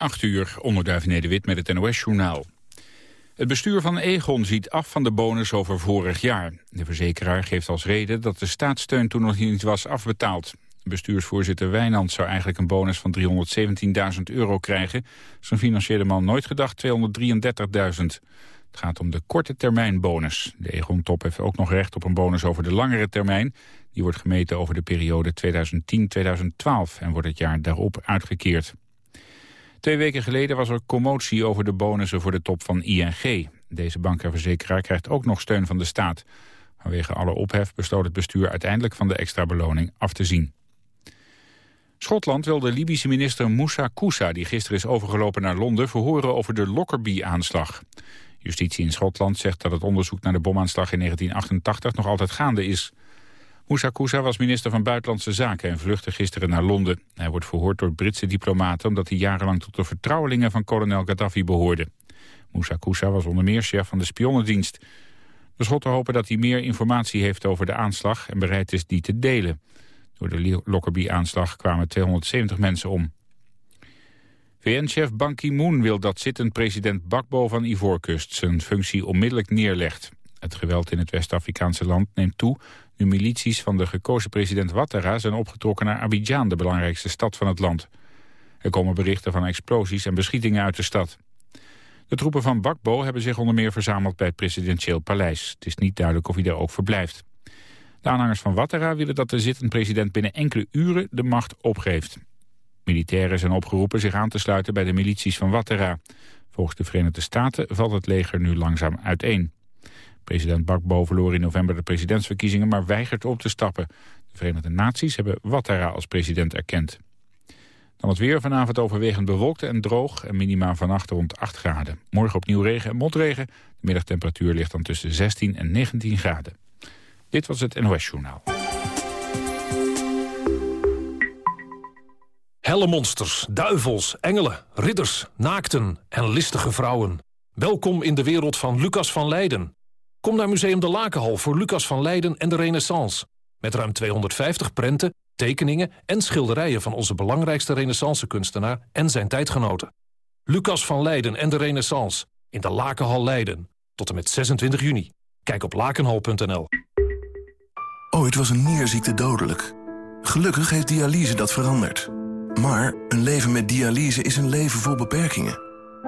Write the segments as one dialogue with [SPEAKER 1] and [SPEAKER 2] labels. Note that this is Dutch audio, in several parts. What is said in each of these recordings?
[SPEAKER 1] 8 uur, onderduif Nederwit met het NOS-journaal. Het bestuur van Egon ziet af van de bonus over vorig jaar. De verzekeraar geeft als reden dat de staatssteun toen nog niet was afbetaald. Bestuursvoorzitter Wijnand zou eigenlijk een bonus van 317.000 euro krijgen. Zijn financiële man nooit gedacht 233.000. Het gaat om de korte termijn bonus. De Egon-top heeft ook nog recht op een bonus over de langere termijn. Die wordt gemeten over de periode 2010-2012 en wordt het jaar daarop uitgekeerd. Twee weken geleden was er commotie over de bonussen voor de top van ING. Deze bank en verzekeraar krijgt ook nog steun van de staat. Vanwege alle ophef besloot het bestuur uiteindelijk van de extra beloning af te zien. Schotland wil de Libische minister Moussa Koussa, die gisteren is overgelopen naar Londen, verhoren over de Lockerbie-aanslag. Justitie in Schotland zegt dat het onderzoek naar de bomaanslag in 1988 nog altijd gaande is. Moussa Koussa was minister van Buitenlandse Zaken en vluchtte gisteren naar Londen. Hij wordt verhoord door Britse diplomaten omdat hij jarenlang tot de vertrouwelingen van kolonel Gaddafi behoorde. Moussa Koussa was onder meer chef van de spionnendienst. De Schotten hopen dat hij meer informatie heeft over de aanslag en bereid is die te delen. Door de Lockerbie-aanslag kwamen 270 mensen om. VN-chef Ban Ki-moon wil dat zittend president Bakbo van Ivoorkust zijn functie onmiddellijk neerlegt. Het geweld in het West-Afrikaanse land neemt toe nu milities van de gekozen president Ouattara zijn opgetrokken naar Abidjan, de belangrijkste stad van het land. Er komen berichten van explosies en beschietingen uit de stad. De troepen van Bakbo hebben zich onder meer verzameld bij het presidentieel paleis. Het is niet duidelijk of hij daar ook verblijft. De aanhangers van Ouattara willen dat de zittend president binnen enkele uren de macht opgeeft. Militairen zijn opgeroepen zich aan te sluiten bij de milities van Ouattara. Volgens de Verenigde Staten valt het leger nu langzaam uiteen. President Bakbo verloor in november de presidentsverkiezingen, maar weigert op te stappen. De Verenigde Naties hebben Ouattara als president erkend. Dan het weer vanavond overwegend bewolkt en droog en minima vannacht rond 8 graden. Morgen opnieuw regen en motregen. De middagtemperatuur ligt dan tussen 16 en 19 graden. Dit was het NOS Journaal.
[SPEAKER 2] Helle monsters, duivels, engelen, ridders, naakten en listige vrouwen. Welkom in de wereld van Lucas van Leiden. Kom naar Museum de Lakenhal voor Lucas van Leiden en de Renaissance. Met ruim 250 prenten, tekeningen en schilderijen... van onze belangrijkste renaissance-kunstenaar en zijn tijdgenoten. Lucas van Leiden en de Renaissance in de Lakenhal Leiden. Tot en met 26 juni. Kijk op lakenhal.nl.
[SPEAKER 3] Ooit was een nierziekte dodelijk. Gelukkig heeft dialyse dat veranderd. Maar een leven met dialyse is een leven vol beperkingen.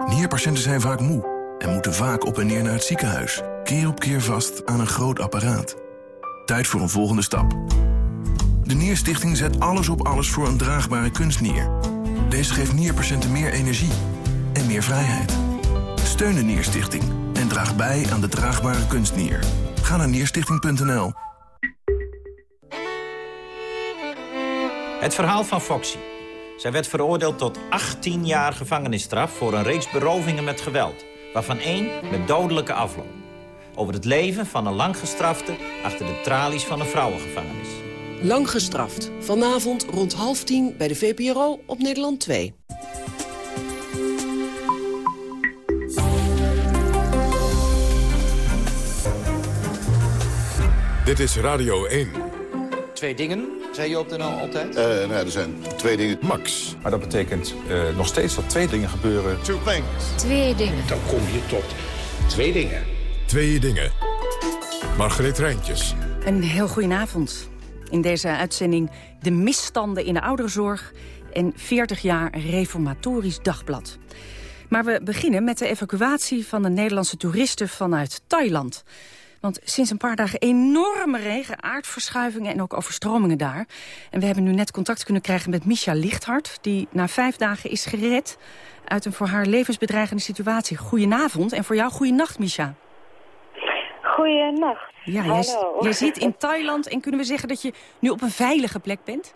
[SPEAKER 3] Nierpatiënten zijn vaak moe en moeten vaak op en neer naar het ziekenhuis. Keer op keer vast aan een groot apparaat. Tijd voor een volgende stap. De Nierstichting zet alles op alles voor een draagbare kunstnier. Deze geeft nierpatiënten meer energie en meer vrijheid. Steun de Nierstichting en draag bij aan de draagbare kunstnier. Ga naar nierstichting.nl.
[SPEAKER 4] Het verhaal van Foxy. Zij werd veroordeeld tot 18 jaar gevangenisstraf... voor een reeks berovingen met geweld, waarvan één met dodelijke afloop. Over het leven van een langgestrafte achter de tralies van een vrouwengevangenis.
[SPEAKER 5] Lang gestraft. Vanavond rond half tien bij de VPRO op Nederland 2.
[SPEAKER 6] Dit is Radio 1.
[SPEAKER 7] Twee dingen, zei je op de NL altijd?
[SPEAKER 8] Uh, nee, er zijn twee dingen.
[SPEAKER 6] Max.
[SPEAKER 9] Maar dat betekent uh, nog steeds dat twee dingen gebeuren.
[SPEAKER 8] Two things.
[SPEAKER 10] Twee dingen.
[SPEAKER 11] Dan kom je tot twee dingen.
[SPEAKER 6] Twee dingen. Margreet Rijntjes.
[SPEAKER 12] Een heel goedenavond. In deze uitzending de misstanden in de ouderenzorg... en 40 jaar reformatorisch dagblad. Maar we beginnen met de evacuatie van de Nederlandse toeristen vanuit Thailand... Want sinds een paar dagen enorme regen, aardverschuivingen en ook overstromingen daar. En we hebben nu net contact kunnen krijgen met Misha Lichthart... die na vijf dagen is gered uit een voor haar levensbedreigende situatie. Goedenavond en voor jou goeienacht, Misha.
[SPEAKER 13] Goeienacht.
[SPEAKER 12] Ja, jij, jij zit in Thailand en kunnen we zeggen dat je nu op een veilige plek bent?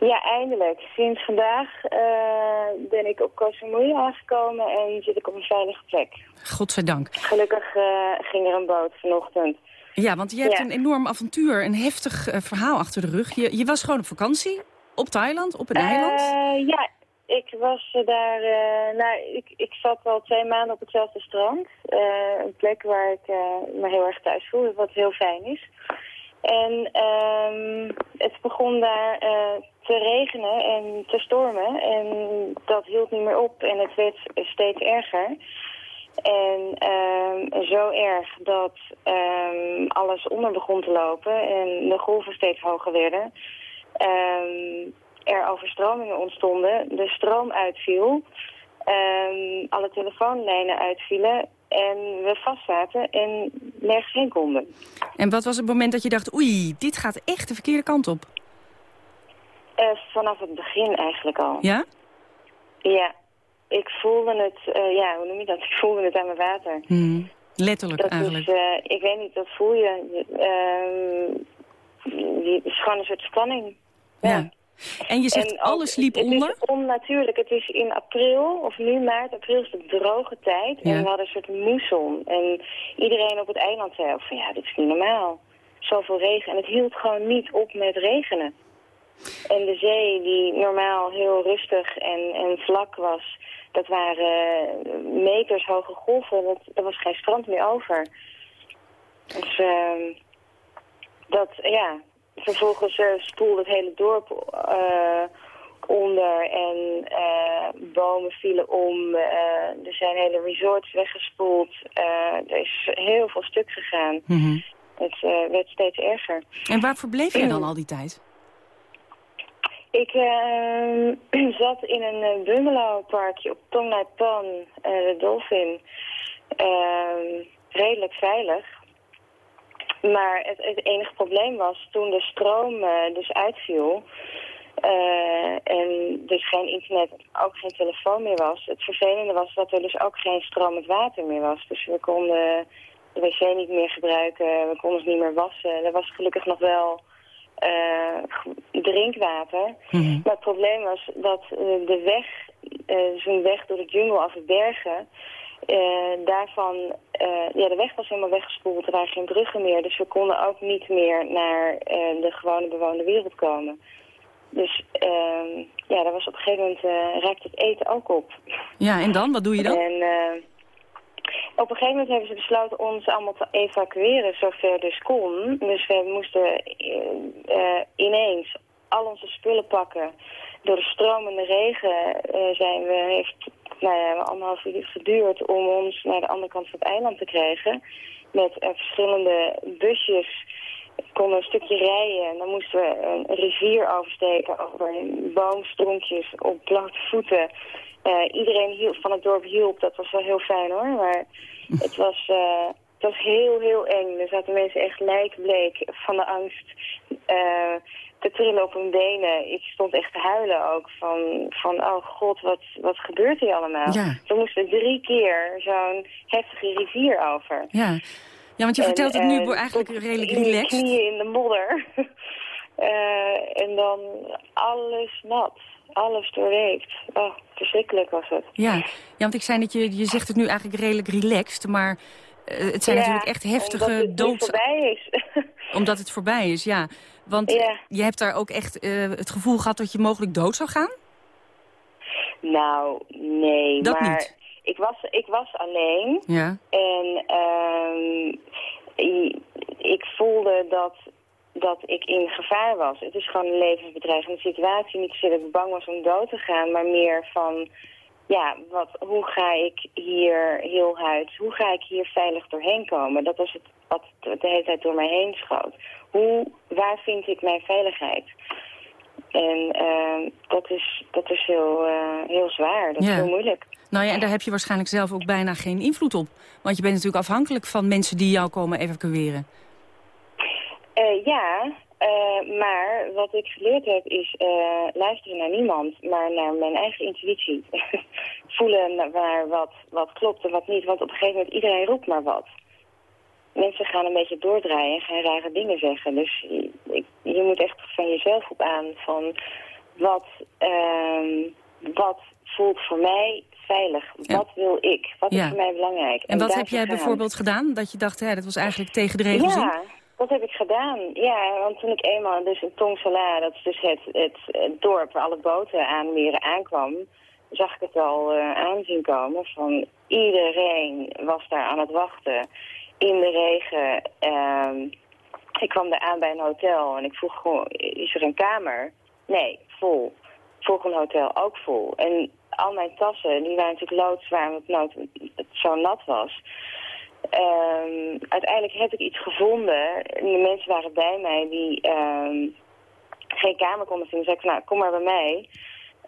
[SPEAKER 13] Ja, eindelijk. Sinds vandaag uh, ben ik op Koh Samui aangekomen en zit ik op een veilige plek.
[SPEAKER 12] Godzijdank.
[SPEAKER 13] Gelukkig uh, ging er een boot vanochtend.
[SPEAKER 12] Ja, want je hebt ja. een enorm avontuur, een heftig uh, verhaal achter de rug. Je, je, was gewoon op vakantie op Thailand, op een eiland?
[SPEAKER 13] Ja, ik was daar, nou, ik, ik zat al twee maanden op hetzelfde strand. een plek waar ik me heel erg thuis voel, wat heel fijn is. En ehm, het begon daar uh, te regenen en te stormen. En dat hield niet meer op en het werd steeds erger. En um, zo erg dat um, alles onder begon te lopen en de golven steeds hoger werden. Er overstromingen ontstonden, de stroom uitviel, alle telefoonlijnen uitvielen en we vastzaten en nergens heen konden.
[SPEAKER 12] En wat was het moment dat je dacht, oei, dit gaat echt de verkeerde kant op?
[SPEAKER 13] Uh, vanaf het begin eigenlijk al.
[SPEAKER 12] Ja?
[SPEAKER 13] Ja. Ik voelde het, uh, ja, hoe noem je dat? Ik voelde het aan mijn water.
[SPEAKER 12] Hmm. Letterlijk
[SPEAKER 13] dat
[SPEAKER 12] eigenlijk.
[SPEAKER 13] Is, uh, ik weet niet, dat voel je. het is gewoon een soort spanning.
[SPEAKER 12] Ja. ja. En je zegt,
[SPEAKER 13] en
[SPEAKER 12] alles liep
[SPEAKER 13] het
[SPEAKER 12] onder?
[SPEAKER 13] Het is onnatuurlijk. Het is in april, of nu maart, april is de droge tijd.
[SPEAKER 12] Ja.
[SPEAKER 13] En we hadden een soort moesson. En iedereen op het eiland zei ook van, ja, dit is niet normaal. Zoveel regen. En het hield gewoon niet op met regenen. En de zee, die normaal heel rustig en, en vlak was... dat waren meters hoge golven. Dat, er was geen strand meer over. Dus uh, dat, ja... Vervolgens uh, spoelde het hele dorp uh, onder en uh, bomen vielen om. er zijn hele resorts weggespoeld. er is heel veel stuk gegaan.
[SPEAKER 12] Mm -hmm.
[SPEAKER 13] Het werd steeds erger.
[SPEAKER 12] En waar verbleef je dan al die tijd?
[SPEAKER 13] Ik zat in een bungalowparkje op Tong Nai Pan, uh, de Dolphin. Redelijk veilig. Maar het, het, enige probleem was toen de stroom uh, dus uitviel... en dus geen internet, ook geen telefoon meer was. Het vervelende was dat er dus ook geen stromend water meer was. Dus we konden de wc niet meer gebruiken, we konden het niet meer wassen. Er was gelukkig nog wel uh, drinkwater.
[SPEAKER 12] Mm -hmm.
[SPEAKER 13] Maar het probleem was dat de weg, uh, zo'n weg door de jungle af de bergen, daarvan, ja, de weg was helemaal weggespoeld, er waren geen bruggen meer. Dus we konden ook niet meer naar de gewone bewoonde wereld komen. Dus ehm, ja, daar was op een gegeven moment, raakte het eten ook op.
[SPEAKER 12] Ja, en dan? Wat doe je dan?
[SPEAKER 13] En, op een gegeven moment hebben ze besloten ons allemaal te evacueren zover dus kon. Dus we moesten ineens al onze spullen pakken. Door de stromende regen zijn we, heeft nou ja, anderhalf uur geduurd om ons naar de andere kant van het eiland te krijgen. Met uh, verschillende busjes konden een stukje rijden. En dan moesten we een rivier oversteken over boomstronkjes op blote voeten. Uh, iedereen hielp, van het dorp hielp, dat was wel heel fijn hoor. Maar het was, uh, het was heel, heel eng. Er zaten mensen echt lijkbleek van de angst uh, te trillen op hun benen. Ik stond echt te huilen ook van, van oh god, wat, wat gebeurt hier allemaal?
[SPEAKER 12] Ja.
[SPEAKER 13] We moesten drie keer zo'n heftige rivier over.
[SPEAKER 12] Ja, ja want je
[SPEAKER 13] en,
[SPEAKER 12] vertelt het nu
[SPEAKER 13] uh,
[SPEAKER 12] eigenlijk redelijk relaxed.
[SPEAKER 13] In knieën in de modder. en dan alles nat alles doorweekt. Oh, verschrikkelijk was het.
[SPEAKER 12] Ja. ja, want ik zei dat je, je zegt het nu eigenlijk redelijk relaxed, maar uh, het zijn
[SPEAKER 13] ja,
[SPEAKER 12] natuurlijk echt heftige
[SPEAKER 13] omdat het voorbij is.
[SPEAKER 12] omdat het voorbij is, ja. Want
[SPEAKER 13] ja.
[SPEAKER 12] je hebt daar ook echt uh, het gevoel gehad dat je mogelijk dood zou gaan?
[SPEAKER 13] Nou, nee.
[SPEAKER 12] Dat
[SPEAKER 13] maar
[SPEAKER 12] niet?
[SPEAKER 13] Ik was, ik was alleen.
[SPEAKER 12] Ja.
[SPEAKER 13] En um, ik voelde dat dat ik in gevaar was. Het is gewoon een levensbedreigende situatie. Niet zozeer dat ik bang was om dood te gaan, maar meer van... Ja, wat, hoe ga ik hier heel huid, hoe ga ik hier veilig doorheen komen? Dat was het wat de hele tijd door mij heen schoot. Hoe, waar vind ik mijn veiligheid? En uh, dat, is, dat is heel, uh, heel zwaar, dat
[SPEAKER 12] Ja.
[SPEAKER 13] is heel moeilijk.
[SPEAKER 12] Nou ja, en daar heb je waarschijnlijk zelf ook bijna geen invloed op. Want je bent natuurlijk afhankelijk van mensen die jou komen evacueren.
[SPEAKER 13] Uh, ja, uh, maar wat ik geleerd heb is luisteren naar niemand, maar naar mijn eigen intuïtie. Voelen naar wat, wat klopt en wat niet, want op een gegeven moment iedereen roept maar wat. Mensen gaan een beetje doordraaien en gaan rare dingen zeggen. Dus je, ik, je moet echt van jezelf op aan van wat, wat voelt voor mij veilig.
[SPEAKER 12] Ja.
[SPEAKER 13] Wat wil ik? Wat
[SPEAKER 12] Ja.
[SPEAKER 13] is voor mij belangrijk?
[SPEAKER 12] En wat heb jij
[SPEAKER 13] gaan.
[SPEAKER 12] bijvoorbeeld gedaan? Dat je dacht, hè, dat was eigenlijk tegen de regels in?
[SPEAKER 13] Ja, dat heb ik gedaan. Ja, want toen ik eenmaal dus in Tongsala, dat is dus het, het, het dorp waar alle boten aanmeren aankwam, zag ik het al uh, aanzien komen van iedereen was daar aan het wachten in de regen. ehm ik kwam daar aan bij een hotel en ik vroeg gewoon, is er een kamer? Nee, vol. Vroeg een hotel, ook vol. En al mijn tassen, die waren natuurlijk loodzwaar omdat het zo nat was. Um, uiteindelijk heb ik iets gevonden. De mensen waren bij mij die um, geen kamer konden vinden. Toen zei ik, nou, kom maar bij mij.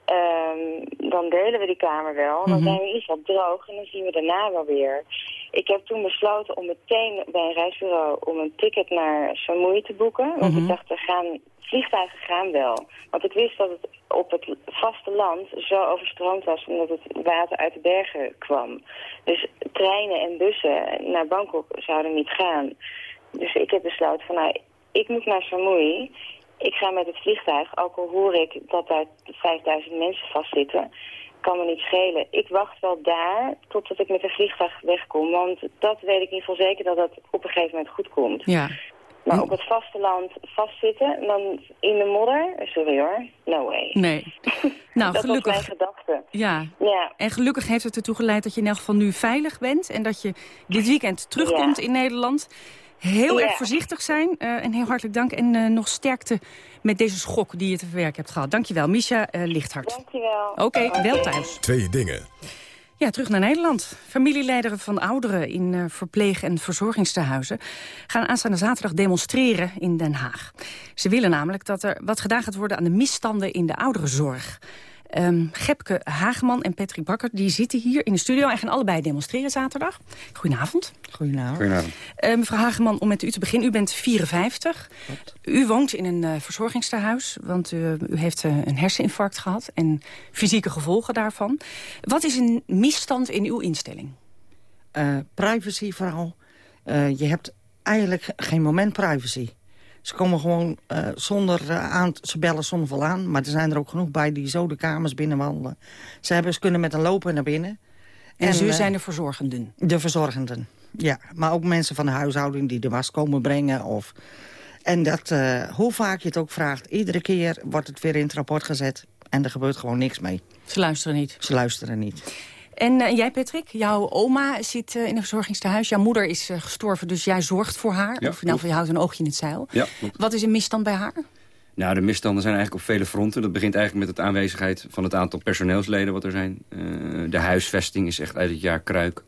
[SPEAKER 13] Um, dan delen we die kamer wel. Dan zijn we ieder geval droog en dan zien we daarna wel weer. Ik heb toen besloten om meteen bij een reisbureau om een ticket naar Samoei te boeken. Want ik mhm. dacht, er gaan, vliegtuigen gaan wel. Want ik wist dat het op het vasteland zo overstroomd was omdat het water uit de bergen kwam. Dus treinen en bussen naar Bangkok zouden niet gaan. Dus ik heb besloten van nou, ik moet naar Samui. Ik ga met het vliegtuig, ook al hoor ik dat daar 5000 mensen vastzitten kan me niet schelen. Ik wacht wel daar totdat ik met een vliegtuig wegkom. Want dat weet ik ieder geval zeker dat dat op een gegeven moment goed komt.
[SPEAKER 12] Ja.
[SPEAKER 13] Maar op het vasteland vastzitten, dan in de modder, sorry hoor, no way.
[SPEAKER 12] Nee. Nou,
[SPEAKER 13] dat
[SPEAKER 12] gelukkig.
[SPEAKER 13] was mijn gedachte.
[SPEAKER 12] Ja.
[SPEAKER 13] ja.
[SPEAKER 12] En gelukkig heeft het ertoe geleid dat je in elk geval nu veilig bent... en dat je dit weekend terugkomt in Nederland. Heel erg voorzichtig zijn uh, en heel hartelijk dank. En uh, nog sterkte met deze schok die je te verwerken hebt gehad. Dankjewel, Misha uh, Lichthart.
[SPEAKER 13] Dankjewel.
[SPEAKER 12] Oké, okay, wel thuis.
[SPEAKER 6] Twee dingen.
[SPEAKER 12] Ja, terug naar Nederland. Familieleideren van ouderen in uh, verpleeg- en verzorgingstehuizen... gaan aanstaande zaterdag demonstreren in Den Haag. Ze willen namelijk dat er wat gedaan gaat worden aan de misstanden in de ouderenzorg. Um, Gepke Hageman en Patrick Bakker die zitten hier in de studio... en gaan allebei demonstreren zaterdag. Goedenavond.
[SPEAKER 8] Goedenavond.
[SPEAKER 9] Goedenavond.
[SPEAKER 12] Uh, mevrouw Hageman, om met u te beginnen. U bent 54. U woont in een uh, verzorgingstehuis, want u, u heeft uh, een herseninfarct gehad... en fysieke gevolgen daarvan. Wat is een misstand in uw instelling?
[SPEAKER 8] privacy vooral. je hebt eigenlijk geen moment privacy. Ze komen gewoon uh, zonder uh, aan, ze bellen zonder vol aan. Maar er zijn er ook genoeg bij die zo de kamers binnenwandelen. Ze, hebben, ze kunnen met een lopen naar binnen.
[SPEAKER 12] En, en ze uh, zijn de verzorgenden?
[SPEAKER 8] De verzorgenden, ja. Maar ook mensen van de huishouding die de was komen brengen. Of... En dat, hoe vaak je het ook vraagt, iedere keer wordt het weer in het rapport gezet. En er gebeurt gewoon niks mee.
[SPEAKER 12] Ze luisteren niet?
[SPEAKER 8] Ze luisteren niet.
[SPEAKER 12] En uh, jij, Patrick, jouw oma zit uh, in een verzorgingstehuis. Jouw moeder is uh, gestorven, dus jij zorgt voor haar.
[SPEAKER 9] Ja,
[SPEAKER 12] of nou, je houdt een oogje in het zeil.
[SPEAKER 9] Ja,
[SPEAKER 12] Wat is een misstand bij haar?
[SPEAKER 9] Nou, de misstanden zijn eigenlijk op vele fronten. Dat begint eigenlijk met de aanwezigheid van het aantal personeelsleden wat er zijn. de huisvesting is echt uit het jaar kruik.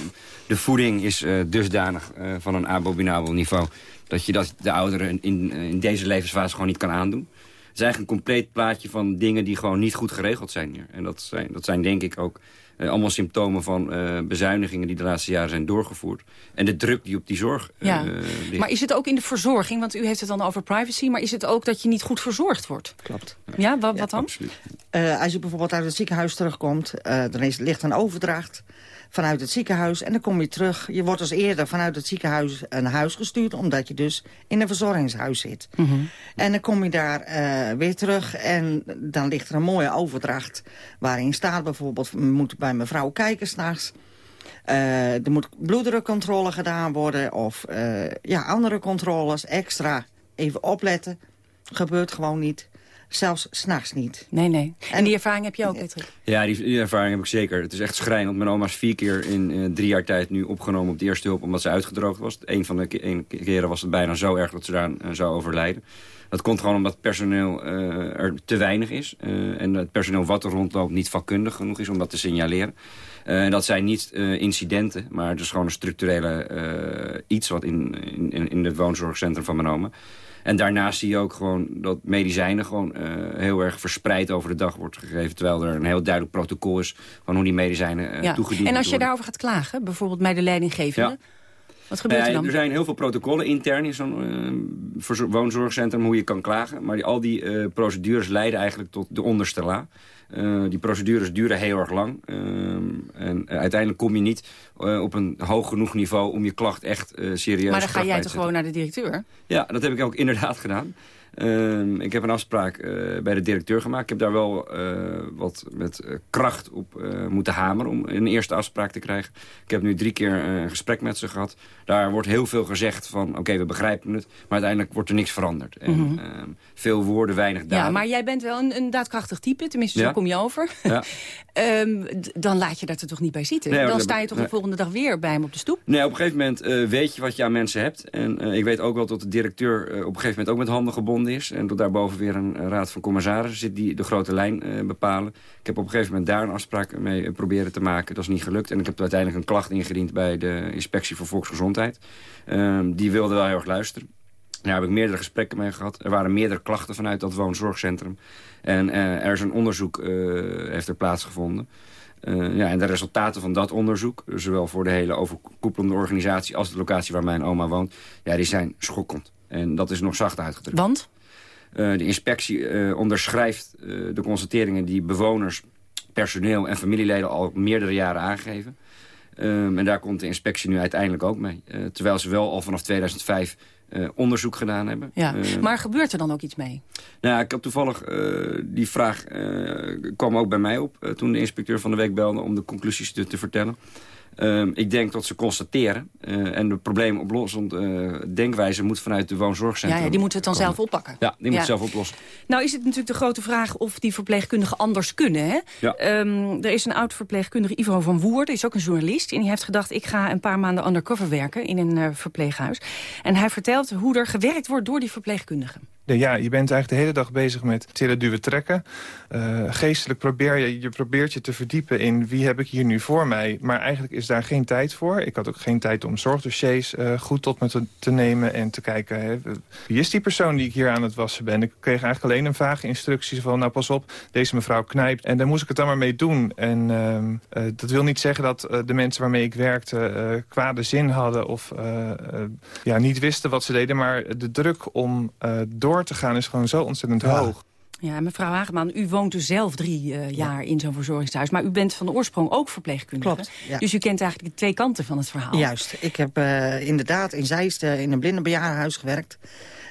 [SPEAKER 9] de voeding is dusdanig van een abominabel niveau... dat je dat de ouderen in, in deze levensfase gewoon niet kan aandoen. Het is eigenlijk een compleet plaatje van dingen die gewoon niet goed geregeld zijn hier. En dat zijn, dat zijn denk ik ook uh, allemaal symptomen van uh, bezuinigingen die de laatste jaren zijn doorgevoerd. En de druk die op die zorg
[SPEAKER 12] ja.
[SPEAKER 9] uh, ligt.
[SPEAKER 12] Maar is het ook in de verzorging, want u heeft het dan over privacy... maar is het ook dat je niet goed verzorgd wordt?
[SPEAKER 8] Klopt.
[SPEAKER 12] Ja, wat, wat dan?
[SPEAKER 9] Absoluut.
[SPEAKER 8] als je bijvoorbeeld uit het ziekenhuis terugkomt, dan is, ligt een overdracht vanuit het ziekenhuis. En dan kom je terug. Je wordt als eerder vanuit het ziekenhuis een huis gestuurd... omdat je dus in een verzorgingshuis zit.
[SPEAKER 12] Mm -hmm.
[SPEAKER 8] En dan kom je daar uh, weer terug en dan ligt er een mooie overdracht... waarin staat bijvoorbeeld, we moeten bij mevrouw kijken s'nachts... Uh, er moet bloeddrukcontrole gedaan worden of uh, ja, andere controles extra. Even opletten. Gebeurt gewoon niet. Zelfs s'nachts niet.
[SPEAKER 12] Nee, nee. En die ervaring heb je ook, Patrick?
[SPEAKER 9] Ja, die, die, ervaring heb ik zeker. Het is echt schrijnend. Mijn oma is vier keer in uh, drie jaar tijd nu opgenomen op de eerste hulp... omdat ze uitgedroogd was. Een van de ke keren was het bijna zo erg dat ze daar uh, zou overlijden. Dat komt gewoon omdat het personeel uh, er te weinig is. en het personeel wat er rondloopt niet vakkundig genoeg is om dat te signaleren. En dat zijn niet incidenten, maar het is gewoon een structurele iets... wat in, in, in het woonzorgcentrum van mijn oma... En daarnaast zie je ook gewoon dat medicijnen gewoon uh, heel erg verspreid over de dag wordt gegeven. Terwijl er een heel duidelijk protocol is van hoe die medicijnen uh,
[SPEAKER 12] ja.
[SPEAKER 9] toegediend
[SPEAKER 12] En als je
[SPEAKER 9] worden.
[SPEAKER 12] daarover gaat klagen, bijvoorbeeld bij de leidinggevende...
[SPEAKER 9] Ja.
[SPEAKER 12] Wat gebeurt er dan?
[SPEAKER 9] Er zijn heel veel protocollen intern in zo'n uh, woonzorgcentrum hoe je kan klagen. Maar die, al die procedures leiden eigenlijk tot de onderste la. Uh, die procedures duren heel erg lang. Uh, en uiteindelijk kom je niet uh, op een hoog genoeg niveau om je klacht echt serieus
[SPEAKER 12] Maar dan ga jij toch gewoon naar de directeur?
[SPEAKER 9] Ja, dat heb ik ook inderdaad gedaan. Ehm, ik heb een afspraak eh, bij de directeur gemaakt. Ik heb daar wel eh, wat met eh, kracht op moeten hameren om een eerste afspraak te krijgen. Ik heb nu drie keer een gesprek met ze gehad. Daar wordt heel veel gezegd van oké, we begrijpen het. Maar uiteindelijk wordt er niks veranderd. En,
[SPEAKER 12] Mhm.
[SPEAKER 9] ehm, veel woorden, weinig daden.
[SPEAKER 12] Ja, maar jij bent wel een, een daadkrachtig type, tenminste zo
[SPEAKER 9] Ja.
[SPEAKER 12] kom je over.
[SPEAKER 9] Ja.
[SPEAKER 12] Ehm, dan laat je dat er toch niet bij zitten?
[SPEAKER 9] Nee,
[SPEAKER 12] dan sta je toch de volgende dag weer bij hem op de stoep?
[SPEAKER 9] Nee, op een gegeven moment eh, weet je wat je aan mensen hebt. En eh, ik weet ook wel dat de directeur eh, op een gegeven moment ook met handen gebonden is. En dat daarboven weer een, raad van commissarissen zit die de grote lijn bepalen. Ik heb op een gegeven moment daar een afspraak mee proberen te maken. Dat is niet gelukt. En ik heb uiteindelijk een klacht ingediend bij de Inspectie voor Volksgezondheid. Ehm, die wilde wel heel erg luisteren. Daar heb ik meerdere gesprekken mee gehad. Er waren meerdere klachten vanuit dat woonzorgcentrum. En eh, er is een onderzoek eh, heeft er plaatsgevonden. Eh, ja, en de resultaten van dat onderzoek, zowel voor de hele overkoepelende organisatie als de locatie waar mijn oma woont, ja, die zijn schokkend. En dat is nog zacht uitgedrukt.
[SPEAKER 12] Want?
[SPEAKER 9] De inspectie onderschrijft de constateringen die bewoners, personeel en familieleden al meerdere jaren aangeven. Ehm, en daar komt de inspectie nu uiteindelijk ook mee. Eh, terwijl ze wel al vanaf 2005 eh, onderzoek gedaan hebben.
[SPEAKER 12] Ja.
[SPEAKER 9] Eh,
[SPEAKER 12] maar gebeurt er dan ook iets mee?
[SPEAKER 9] nou, ja, ik heb toevallig eh, die vraag kwam ook bij mij op toen de inspecteur van de week belde om de conclusies te, te vertellen. Ehm, ik denk dat ze constateren eh, en de probleemoplossend eh denkwijze moet vanuit de
[SPEAKER 12] Ja,
[SPEAKER 9] woonzorgcentrum.
[SPEAKER 12] ja, die moeten het dan
[SPEAKER 9] komen.
[SPEAKER 12] zelf oppakken.
[SPEAKER 9] Ja, die moet
[SPEAKER 12] Ja.
[SPEAKER 9] het zelf oplossen.
[SPEAKER 12] Nou is het natuurlijk de grote vraag of die verpleegkundigen anders kunnen. Hè?
[SPEAKER 9] Ja.
[SPEAKER 12] Ehm, er is een oud verpleegkundige, Ivo van Woerden, is ook een journalist. En die heeft gedacht, ik ga een paar maanden undercover werken in een eh, verpleeghuis. En hij vertelt hoe er gewerkt wordt door die verpleegkundigen.
[SPEAKER 10] Ja, je bent eigenlijk de hele dag bezig met tillen, duwen, trekken. Eh, geestelijk probeer je, je probeert je te verdiepen in wie heb ik hier nu voor mij. Maar eigenlijk is daar geen tijd voor. Ik had ook geen tijd om zorgdossiers eh, goed tot me te, nemen en te kijken... Hè, wie is die persoon die ik hier aan het wassen ben. Ik kreeg eigenlijk alleen een vage instructie van... nou pas op, deze mevrouw knijpt. En daar moest ik het dan maar mee doen. En ehm, eh, dat wil niet zeggen dat de mensen waarmee ik werkte... kwade zin hadden of ja, niet wisten wat ze deden. Maar de druk om eh, door te gaan is gewoon zo ontzettend hoog.
[SPEAKER 12] Ja, mevrouw Hageman, u woont dus zelf drie eh, jaar in zo'n verzorgingshuis. Maar u bent van de oorsprong ook verpleegkundige.
[SPEAKER 8] Klopt, ja.
[SPEAKER 12] Dus u kent eigenlijk de twee kanten van het verhaal.
[SPEAKER 8] Juist. Ik heb eh, inderdaad in Zeist eh, in een blindenbejaardenhuis gewerkt.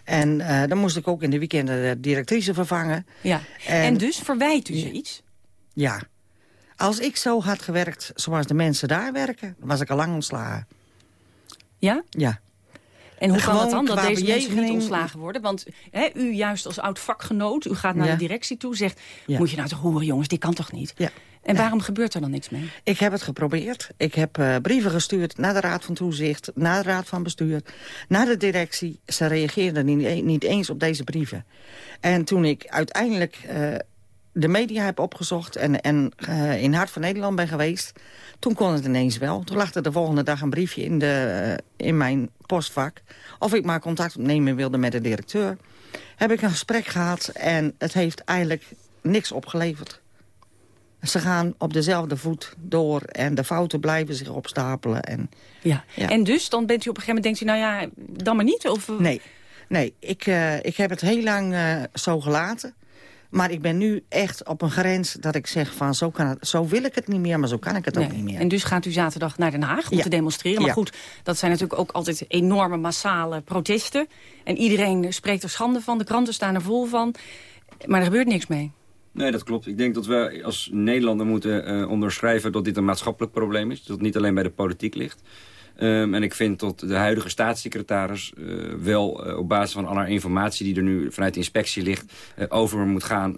[SPEAKER 8] En eh, dan moest ik ook in de weekenden de directrice vervangen.
[SPEAKER 12] Ja. En, dus verwijt u ze iets?
[SPEAKER 8] Ja. Als ik zo had gewerkt zoals de mensen daar werken... dan was ik al lang ontslagen.
[SPEAKER 12] Ja?
[SPEAKER 8] Ja.
[SPEAKER 12] En hoe kan het dan dat deze mensen niet ontslagen worden? Want hè, u juist als oud vakgenoot, u gaat naar
[SPEAKER 8] Ja.
[SPEAKER 12] de directie toe... zegt,
[SPEAKER 8] Ja.
[SPEAKER 12] moet je nou toch horen jongens, dit kan toch niet?
[SPEAKER 8] Ja.
[SPEAKER 12] En waarom gebeurt er dan niks mee?
[SPEAKER 8] Ik heb het geprobeerd. Ik heb eh, brieven gestuurd naar de Raad van Toezicht, naar de Raad van Bestuur, naar de directie. Ze reageerden niet, niet eens op deze brieven. En toen ik uiteindelijk eh, de media heb opgezocht en, en eh, in Hart van Nederland ben geweest... toen kon het ineens wel. Toen lag er de volgende dag een briefje in, de, eh, in mijn postvak... of ik maar contact opnemen wilde met de directeur. Heb ik een gesprek gehad en het heeft eigenlijk niks opgeleverd. Ze gaan op dezelfde voet door en de fouten blijven zich opstapelen. En,
[SPEAKER 12] Ja. En dus, dan bent u op een gegeven moment, denkt u, nou ja, dan maar niet? Of,
[SPEAKER 8] Nee, nee ik, eh, ik heb het heel lang zo gelaten. Maar ik ben nu echt op een grens dat ik zeg van zo, kan het, zo wil ik het niet meer, maar zo kan ik het ook niet meer.
[SPEAKER 12] En dus gaat u zaterdag naar Den Haag om
[SPEAKER 8] Ja.
[SPEAKER 12] te demonstreren. Maar
[SPEAKER 8] Ja.
[SPEAKER 12] goed, dat zijn natuurlijk ook altijd enorme massale protesten. En iedereen spreekt er schande van, de kranten staan er vol van. Maar er gebeurt niks mee.
[SPEAKER 9] Nee, dat klopt. Ik denk dat we als Nederlander moeten eh, onderschrijven dat dit een maatschappelijk probleem is. Dat het niet alleen bij de politiek ligt. Ehm, en ik vind dat de huidige staatssecretaris eh, wel eh, op basis van alle informatie die er nu vanuit de inspectie ligt, eh, over moet gaan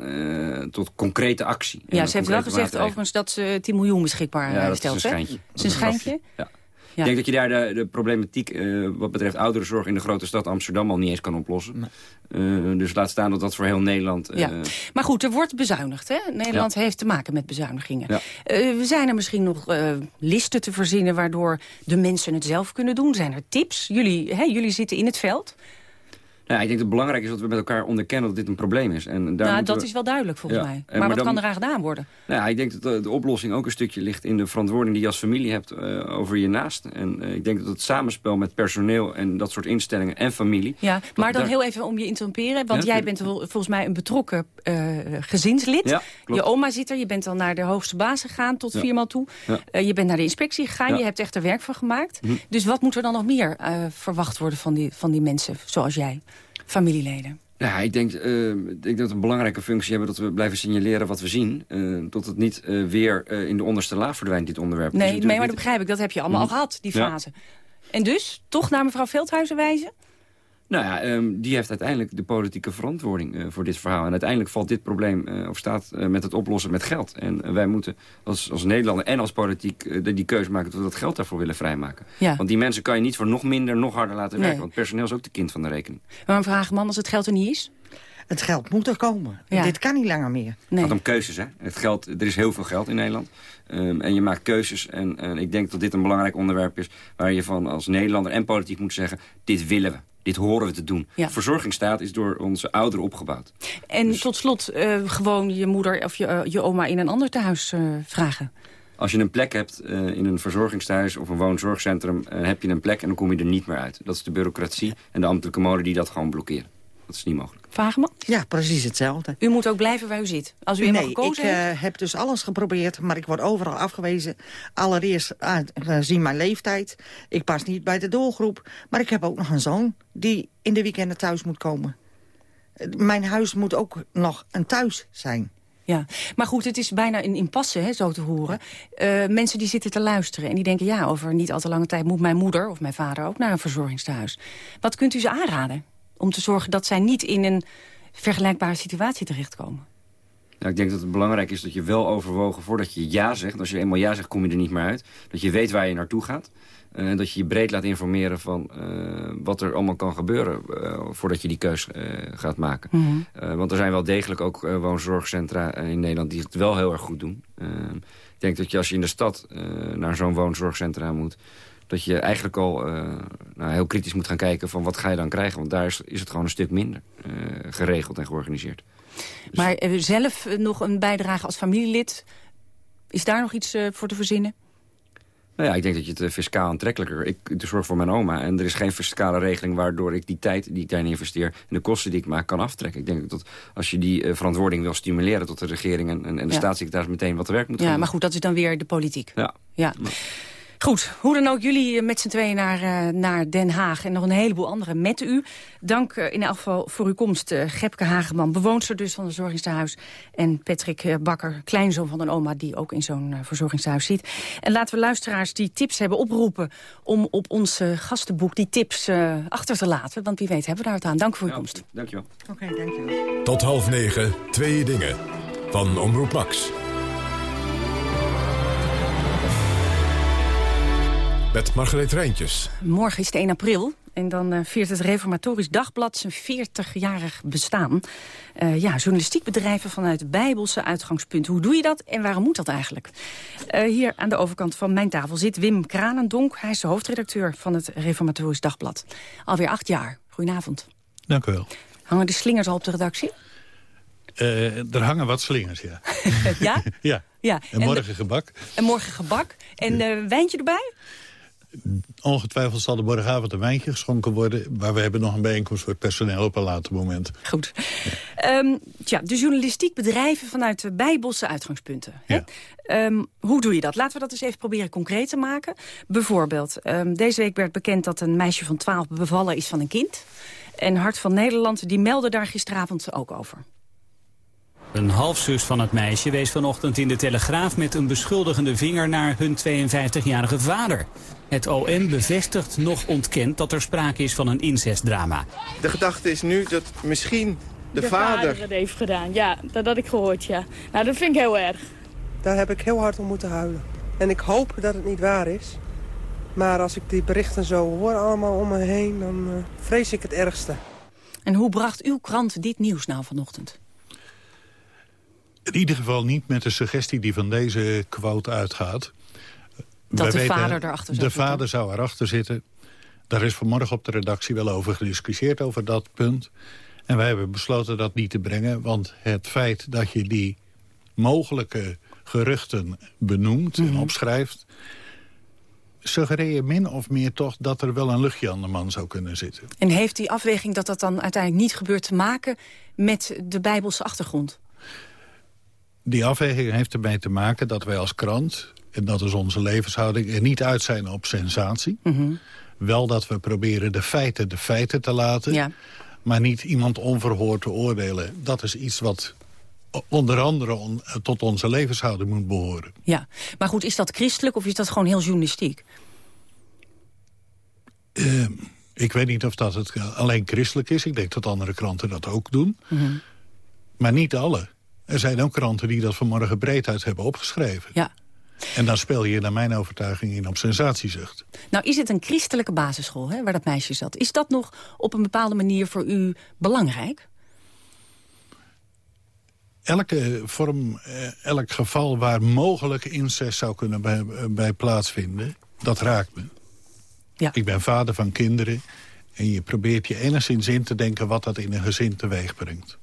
[SPEAKER 9] tot concrete actie.
[SPEAKER 12] Ja, ze heeft wel gezegd overigens dat ze 10 miljoen beschikbaar
[SPEAKER 9] Ja, dat is
[SPEAKER 12] stelt.
[SPEAKER 9] een schijntje.
[SPEAKER 12] Het
[SPEAKER 9] Dat
[SPEAKER 12] is een
[SPEAKER 9] is een
[SPEAKER 12] schijntje?
[SPEAKER 9] Ja. Ik denk dat je daar de, de problematiek eh, wat betreft ouderenzorg in de grote stad Amsterdam al niet eens kan oplossen. Eh, dus laat staan dat dat voor heel Nederland... eh,
[SPEAKER 12] Ja. Maar goed, er wordt bezuinigd. Hè? Nederland heeft te maken met bezuinigingen. Eh, we zijn er misschien nog eh, listen te verzinnen... waardoor de mensen het zelf kunnen doen? Zijn er tips? Jullie, hè, jullie zitten in het veld.
[SPEAKER 9] Nou, ja, ik denk dat het belangrijk is dat we met elkaar onderkennen dat dit een probleem is. En daar
[SPEAKER 12] nou, dat
[SPEAKER 9] we-
[SPEAKER 12] is wel duidelijk volgens
[SPEAKER 9] Ja.
[SPEAKER 12] mij. Maar,
[SPEAKER 9] maar
[SPEAKER 12] wat
[SPEAKER 9] dan-
[SPEAKER 12] kan eraan gedaan worden?
[SPEAKER 9] Nou, ja, ik denk dat de, de oplossing ook een stukje ligt in de verantwoording die je als familie hebt eh, over je naasten. En eh, ik denk dat het samenspel met personeel en dat soort instellingen en familie...
[SPEAKER 12] Ja, maar dan
[SPEAKER 9] daar-
[SPEAKER 12] heel even om je interromperen. Want
[SPEAKER 9] Ja,
[SPEAKER 12] jij bent volgens mij een betrokken eh, gezinslid.
[SPEAKER 9] Ja,
[SPEAKER 12] je oma zit er, je bent al naar de hoogste baas gegaan tot viermaal toe.
[SPEAKER 9] Ja.
[SPEAKER 12] Je bent naar de inspectie gegaan,
[SPEAKER 9] Ja.
[SPEAKER 12] je hebt echt er werk van gemaakt.
[SPEAKER 9] Mhm.
[SPEAKER 12] Dus wat moet er dan nog meer verwacht worden van die, van die mensen zoals jij? Familieleden.
[SPEAKER 9] Nou, ik denk, uh, ik denk dat we een belangrijke functie hebben... dat we blijven signaleren wat we zien. Uh, tot het niet uh, weer in de onderste laag verdwijnt, dit onderwerp.
[SPEAKER 12] Nee, nee maar dat begrijp ik. Dat heb je allemaal mm. al gehad, die fase. Ja. En dus, toch naar mevrouw Veldhuizen wijzen?
[SPEAKER 9] Nou ja, um, die heeft uiteindelijk de politieke verantwoording uh, voor dit verhaal. En uiteindelijk valt dit probleem uh, of staat uh, met het oplossen met geld. En wij moeten als, als Nederlander en als politiek die keuze maken... dat we dat geld daarvoor willen vrijmaken. Ja. Want die mensen kan je niet voor nog minder, nog harder laten nee. werken. Want personeel is ook de kind van de rekening.
[SPEAKER 12] Maar een vraag, man, als het geld er niet is?
[SPEAKER 8] Het geld moet er komen. Ja. Dit kan niet langer meer.
[SPEAKER 9] Nee. Het gaat om keuzes, hè. Het geld, er is heel veel geld in Nederland. Um, en je maakt keuzes. En, en ik denk dat dit een belangrijk onderwerp is... waar je van als Nederlander en politiek moet zeggen... dit willen we. Dit horen we te doen. Ja. Verzorgingsstaat is door onze ouderen opgebouwd.
[SPEAKER 12] En dus... tot slot uh, gewoon je moeder of je, uh, je oma in een ander thuis uh, vragen.
[SPEAKER 9] Als je een plek hebt in een verzorgingstehuis of een woonzorgcentrum... heb je een plek en dan kom je er niet meer uit. Dat is de bureaucratie en de ambtelijke mode die dat gewoon blokkeren. Dat is niet mogelijk.
[SPEAKER 12] Vageman?
[SPEAKER 8] Ja, precies hetzelfde.
[SPEAKER 12] U moet ook blijven waar u zit, als u eenmaal
[SPEAKER 8] nee,
[SPEAKER 12] gekozen
[SPEAKER 8] ik,
[SPEAKER 12] heeft?
[SPEAKER 8] ik heb dus alles geprobeerd, maar ik word overal afgewezen. Allereerst gezien mijn leeftijd. Ik pas niet bij de doelgroep. Maar ik heb ook nog een zoon die in de weekenden thuis moet komen. Mijn huis moet ook nog een thuis zijn.
[SPEAKER 12] Ja, maar goed, het is bijna een impasse, hè, zo te horen. Uh, mensen die zitten te luisteren en die denken... ja, over niet al te lange tijd moet mijn moeder of mijn vader ook naar een verzorgingstehuis. Wat kunt u ze aanraden? Om te zorgen dat zij niet in een vergelijkbare situatie terechtkomen?
[SPEAKER 9] Nou, ik denk dat het belangrijk is dat je wel overwogen voordat je ja zegt. Als je eenmaal ja zegt, kom je er niet meer uit. Dat je weet waar je naartoe gaat. En uh, dat je je breed laat informeren van uh, wat er allemaal kan gebeuren... Uh, voordat je die keus gaat maken. Mm -hmm. want er zijn wel degelijk ook woonzorgcentra in Nederland... die het wel heel erg goed doen. ik denk dat je als je in de stad naar zo'n woonzorgcentra moet dat je eigenlijk al uh, nou, heel kritisch moet gaan kijken... van wat ga je dan krijgen. Want daar is, is het gewoon een stuk minder uh, geregeld en georganiseerd.
[SPEAKER 12] Dus... Maar uh, zelf nog een bijdrage als familielid... is daar nog iets voor te verzinnen?
[SPEAKER 9] Nou ja, ik denk dat je het fiscaal aantrekkelijker... Ik, ik zorg voor mijn oma en er is geen fiscale regeling... waardoor ik die tijd die ik daarin investeer... en de kosten die ik maak kan aftrekken. Ik denk dat als je die verantwoording wil stimuleren... tot de regering en, en de ja. staatssecretaris meteen wat werk moet
[SPEAKER 12] ja,
[SPEAKER 9] gaan
[SPEAKER 12] Ja, maar goed, dat is dan weer de politiek.
[SPEAKER 9] Ja.
[SPEAKER 12] ja. Goed, hoe dan ook, jullie met z'n tweeën naar, uh, naar Den Haag... en nog een heleboel anderen met u. Dank uh, in elk geval voor uw komst, uh, Gepke Hageman... bewoonster dus van het verzorgingstehuis... en Patrick Bakker, kleinzoon van een oma... die ook in zo'n verzorgingstehuis zit. En laten we luisteraars die tips hebben opgeroepen... om op ons gastenboek die tips achter te laten. Want wie weet hebben we daar het aan. Dank voor uw
[SPEAKER 9] ja,
[SPEAKER 12] komst.
[SPEAKER 9] Dankjewel.
[SPEAKER 8] Oké, okay, dankjewel.
[SPEAKER 6] Tot half negen, twee dingen. Van Omroep Max. Met Margreet Rijntjes.
[SPEAKER 12] Morgen is het 1 april. En dan uh, viert het Reformatorisch Dagblad zijn 40-jarig bestaan. Uh, ja, journalistiek bedrijven vanuit bijbelse uitgangspunt. Hoe doe je dat en waarom moet dat eigenlijk? Uh, hier aan de overkant van mijn tafel zit Wim Kranendonk. Hij is de hoofdredacteur van het Reformatorisch Dagblad. Alweer acht jaar. Goedenavond.
[SPEAKER 14] Dank u wel.
[SPEAKER 12] Hangen de slingers al op de redactie?
[SPEAKER 14] er hangen wat slingers, ja.
[SPEAKER 12] ja?
[SPEAKER 14] ja.
[SPEAKER 12] ja.
[SPEAKER 14] En morgen gebak.
[SPEAKER 12] En morgen gebak. En wijntje erbij?
[SPEAKER 14] Ongetwijfeld zal er morgenavond een wijntje geschonken worden... maar we hebben nog een bijeenkomst voor het personeel op een later moment.
[SPEAKER 12] Goed. Ja. Um, tja, de journalistiek bedrijven vanuit de bijbelse uitgangspunten.
[SPEAKER 14] Ja.
[SPEAKER 12] Um, hoe doe je dat? Laten we dat eens even proberen concreet te maken. Bijvoorbeeld, um, deze week werd bekend dat een meisje van 12 bevallen is van een kind. En Hart van Nederland die meldde daar gisteravond ook over.
[SPEAKER 15] Een halfzus van het meisje wees vanochtend in de Telegraaf met een beschuldigende vinger naar hun 52-jarige vader. Het OM bevestigt nog ontkent dat er sprake is van een incestdrama.
[SPEAKER 16] De gedachte is nu dat misschien de,
[SPEAKER 17] de
[SPEAKER 16] vader...
[SPEAKER 17] vader het heeft gedaan, ja. Dat had ik gehoord, ja. Nou, dat vind ik heel erg.
[SPEAKER 18] Daar heb ik heel hard om moeten huilen. En ik hoop dat het niet waar is. Maar als ik die berichten zo hoor allemaal om me heen, dan uh, vrees ik het ergste.
[SPEAKER 12] En hoe bracht uw krant dit nieuws nou vanochtend?
[SPEAKER 14] In ieder geval niet met de suggestie die van deze quote uitgaat.
[SPEAKER 12] Dat de vader erachter zou
[SPEAKER 14] De vader zou erachter zitten. Daar is vanmorgen op de redactie wel over gediscussieerd, over dat punt. En wij hebben besloten dat niet te brengen. Want het feit dat je die mogelijke geruchten benoemt en
[SPEAKER 12] Mhm.
[SPEAKER 14] opschrijft... suggereer je min of meer toch dat er wel een luchtje aan de man zou kunnen zitten.
[SPEAKER 12] En heeft die afweging dat dat dan uiteindelijk niet gebeurt te maken met de bijbelse achtergrond?
[SPEAKER 14] Die afweging heeft ermee te maken dat wij als krant... en dat is onze levenshouding, er niet uit zijn op sensatie.
[SPEAKER 12] Mhm.
[SPEAKER 14] Wel dat we proberen de feiten de feiten te laten.
[SPEAKER 12] Ja.
[SPEAKER 14] Maar niet iemand onverhoord te oordelen. Dat is iets wat onder andere tot onze levenshouding moet behoren.
[SPEAKER 12] Ja, maar goed, is dat christelijk of is dat gewoon heel journalistiek?
[SPEAKER 14] Uh, ik weet niet of dat het alleen christelijk is. Ik denk dat andere kranten dat ook doen. Mhm. Maar niet alle. Er zijn ook kranten die dat vanmorgen breed uit hebben opgeschreven.
[SPEAKER 12] Ja.
[SPEAKER 14] En dan speel je naar mijn overtuiging in op sensatiezucht.
[SPEAKER 12] Nou is het een christelijke basisschool hè, waar dat meisje zat. Is dat nog op een bepaalde manier voor u belangrijk?
[SPEAKER 14] Elke vorm, eh, elk geval waar mogelijk incest zou kunnen bij, bij plaatsvinden... dat raakt me.
[SPEAKER 12] Ja.
[SPEAKER 14] Ik ben vader van kinderen. En je probeert je enigszins in te denken wat dat in een gezin teweeg brengt.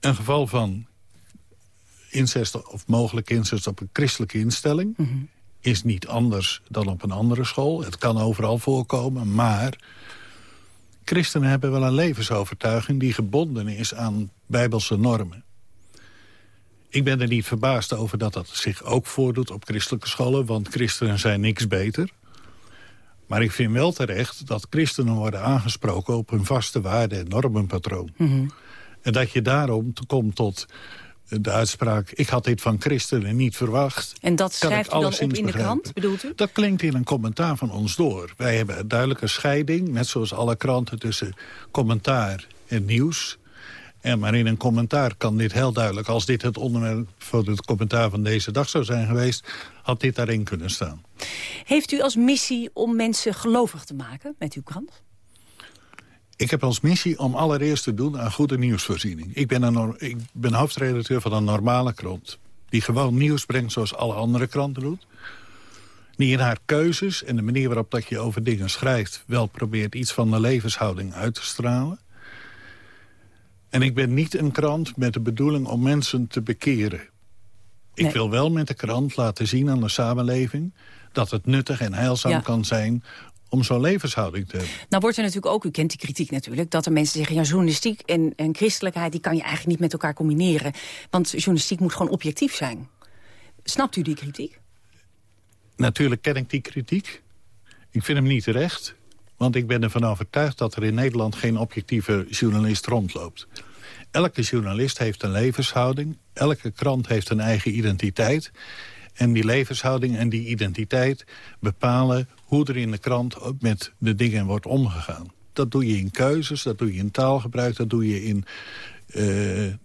[SPEAKER 14] Een geval van incest of mogelijk incest op een christelijke instelling...
[SPEAKER 12] Mhm.
[SPEAKER 14] is niet anders dan op een andere school. Het kan overal voorkomen, maar... christenen hebben wel een levensovertuiging... die gebonden is aan bijbelse normen. Ik ben er niet verbaasd over dat dat zich ook voordoet op christelijke scholen... want christenen zijn niks beter. Maar ik vind wel terecht dat christenen worden aangesproken... op hun vaste waarde- en normenpatroon.
[SPEAKER 12] Mhm.
[SPEAKER 14] En dat je daarom komt tot de uitspraak... ik had dit van christenen niet verwacht.
[SPEAKER 12] En dat schrijft u dan op in de krant, bedoelt u?
[SPEAKER 14] Dat klinkt in een commentaar van ons door. Wij hebben een duidelijke scheiding, net zoals alle kranten... tussen commentaar en nieuws. En maar in een commentaar kan dit heel duidelijk... als dit het onderwerp voor het commentaar van deze dag zou zijn geweest... had dit daarin kunnen staan.
[SPEAKER 12] Heeft u als missie om mensen gelovig te maken met uw krant?
[SPEAKER 14] Ik heb als missie om allereerst te doen aan goede nieuwsvoorziening. Ik ben, een, ik ben hoofdredacteur van een normale krant. Die gewoon nieuws brengt zoals alle andere kranten doet. Die in haar keuzes en de manier waarop dat je over dingen schrijft... wel probeert iets van de levenshouding uit te stralen. En ik ben niet een krant met de bedoeling om mensen te bekeren. Ik wil wel met de krant laten zien aan de samenleving... dat het nuttig en heilzaam kan zijn om zo'n levenshouding te hebben.
[SPEAKER 12] Nou wordt er natuurlijk ook, u kent die kritiek natuurlijk... dat er mensen zeggen, ja, journalistiek en, en christelijkheid... die kan je eigenlijk niet met elkaar combineren. Want journalistiek moet gewoon objectief zijn. Snapt u die kritiek?
[SPEAKER 14] Natuurlijk ken ik die kritiek. Ik vind hem niet terecht. Want ik ben ervan overtuigd dat er in Nederland geen objectieve journalist rondloopt. Elke journalist heeft een levenshouding. Elke krant heeft een eigen identiteit. En die levenshouding en die identiteit bepalen hoe er in de krant met de dingen wordt omgegaan. Dat doe je in keuzes, dat doe je in taalgebruik, dat doe je in uh,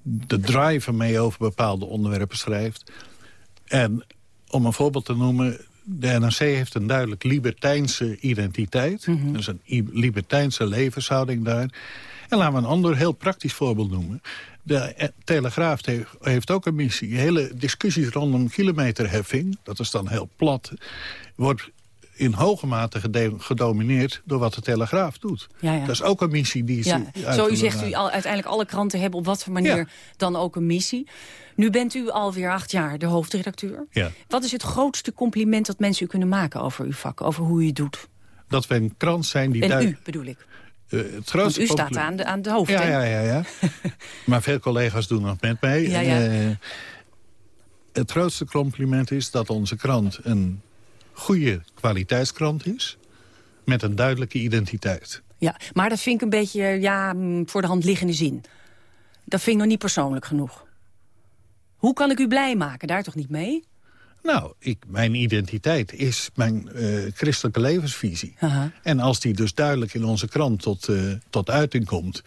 [SPEAKER 14] de drive waarmee over bepaalde onderwerpen schrijft. En om een voorbeeld te noemen, de NRC heeft een duidelijk libertijnse identiteit.
[SPEAKER 12] Mhm.
[SPEAKER 14] Dus een libertijnse levenshouding daar. En laten we een ander heel praktisch voorbeeld noemen. De eh, Telegraaf heeft ook een missie. Hele discussies rondom kilometerheffing, dat is dan heel plat... wordt in hoge mate gedomineerd door wat de Telegraaf doet.
[SPEAKER 12] Ja, ja.
[SPEAKER 14] Dat is ook een missie die
[SPEAKER 12] ja. Zo u zegt u al, uiteindelijk alle kranten hebben op wat voor manier dan ook een missie. Nu bent u alweer acht jaar de hoofdredacteur.
[SPEAKER 14] Ja.
[SPEAKER 12] Wat is het grootste compliment dat mensen u kunnen maken over uw vak? Over hoe u het doet?
[SPEAKER 14] Dat we een krant zijn die...
[SPEAKER 12] En u bedoel ik.
[SPEAKER 14] Uh, het grootste
[SPEAKER 12] Want u staat aan de, aan de hoofd,
[SPEAKER 14] ja, ja, ja, ja. maar veel collega's doen nog met mij.
[SPEAKER 12] Ja, ja.
[SPEAKER 14] Uh, het grootste compliment is dat onze krant een goede kwaliteitskrant is... met een duidelijke identiteit.
[SPEAKER 12] Ja, maar dat vind ik een beetje ja, voor de hand liggende zin. Dat vind ik nog niet persoonlijk genoeg. Hoe kan ik u blij maken? Daar toch niet mee?
[SPEAKER 14] Nou, ik, mijn identiteit is mijn uh, christelijke levensvisie. En als die dus duidelijk in onze krant tot, uh, tot uiting komt...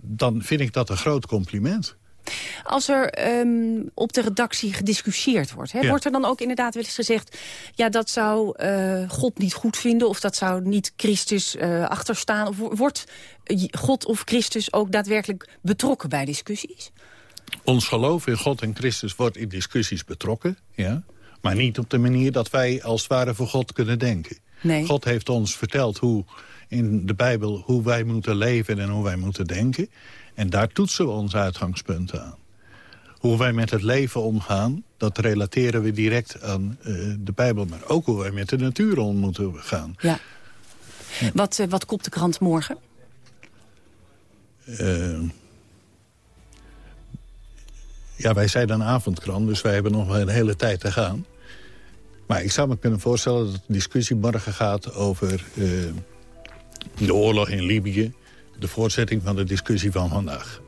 [SPEAKER 14] dan vind ik dat een groot compliment.
[SPEAKER 12] Als er um, op de redactie gediscussieerd wordt... Hè,
[SPEAKER 14] Ja.
[SPEAKER 12] wordt er dan ook inderdaad wel eens gezegd... ja, dat zou uh, God niet goed vinden... of dat zou niet Christus uh, achterstaan? Of wordt God of Christus ook daadwerkelijk betrokken bij discussies?
[SPEAKER 14] Ons geloof in God en Christus wordt in discussies betrokken. Ja? Maar niet op de manier dat wij als het ware voor God kunnen denken.
[SPEAKER 12] Nee.
[SPEAKER 14] God heeft ons verteld hoe in de Bijbel hoe wij moeten leven en hoe wij moeten denken. En daar toetsen we onze uitgangspunten aan. Hoe wij met het leven omgaan, dat relateren we direct aan uh, de Bijbel. Maar ook hoe wij met de natuur om moeten gaan.
[SPEAKER 12] Ja. ja. Wat, uh, wat kopt de krant morgen?
[SPEAKER 14] Uh, ja, wij zijn een avondkrant, dus wij hebben nog een hele tijd te gaan. Maar ik zou me kunnen voorstellen dat de discussie morgen gaat over de oorlog in Libië. De voortzetting van de discussie van vandaag.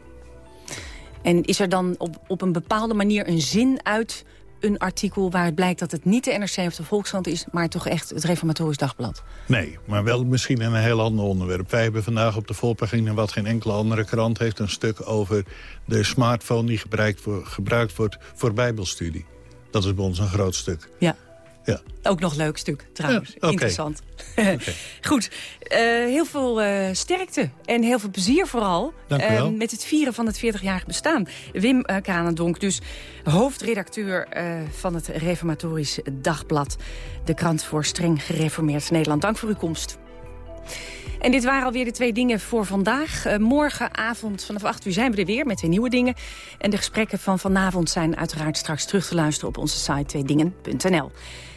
[SPEAKER 12] En is er dan op, op een bepaalde manier een zin uit een artikel... waar het blijkt dat het niet de NRC of de Volkskrant is... maar toch echt het Reformatorisch Dagblad?
[SPEAKER 14] Nee, maar wel misschien een heel ander onderwerp. Wij hebben vandaag op de voorpagina, wat geen enkele andere krant heeft... een stuk over de smartphone die gebruikt, gebruikt wordt voor bijbelstudie. Dat is bij ons een groot stuk.
[SPEAKER 12] Ja.
[SPEAKER 14] Ja.
[SPEAKER 12] Ook nog leuk stuk, trouwens. Interessant. Goed. Uh, heel veel uh, sterkte en heel veel plezier vooral.
[SPEAKER 14] Uh,
[SPEAKER 12] met het vieren van het 40-jarig bestaan. Wim Kanendonk, dus hoofdredacteur van het Reformatorisch Dagblad. De krant voor streng gereformeerd Nederland. Dank voor uw komst. En dit waren alweer de twee dingen voor vandaag. Uh, morgenavond vanaf 8 uur zijn we er weer met twee nieuwe dingen. En de gesprekken van vanavond zijn uiteraard straks terug te luisteren op onze site tweedingen.nl.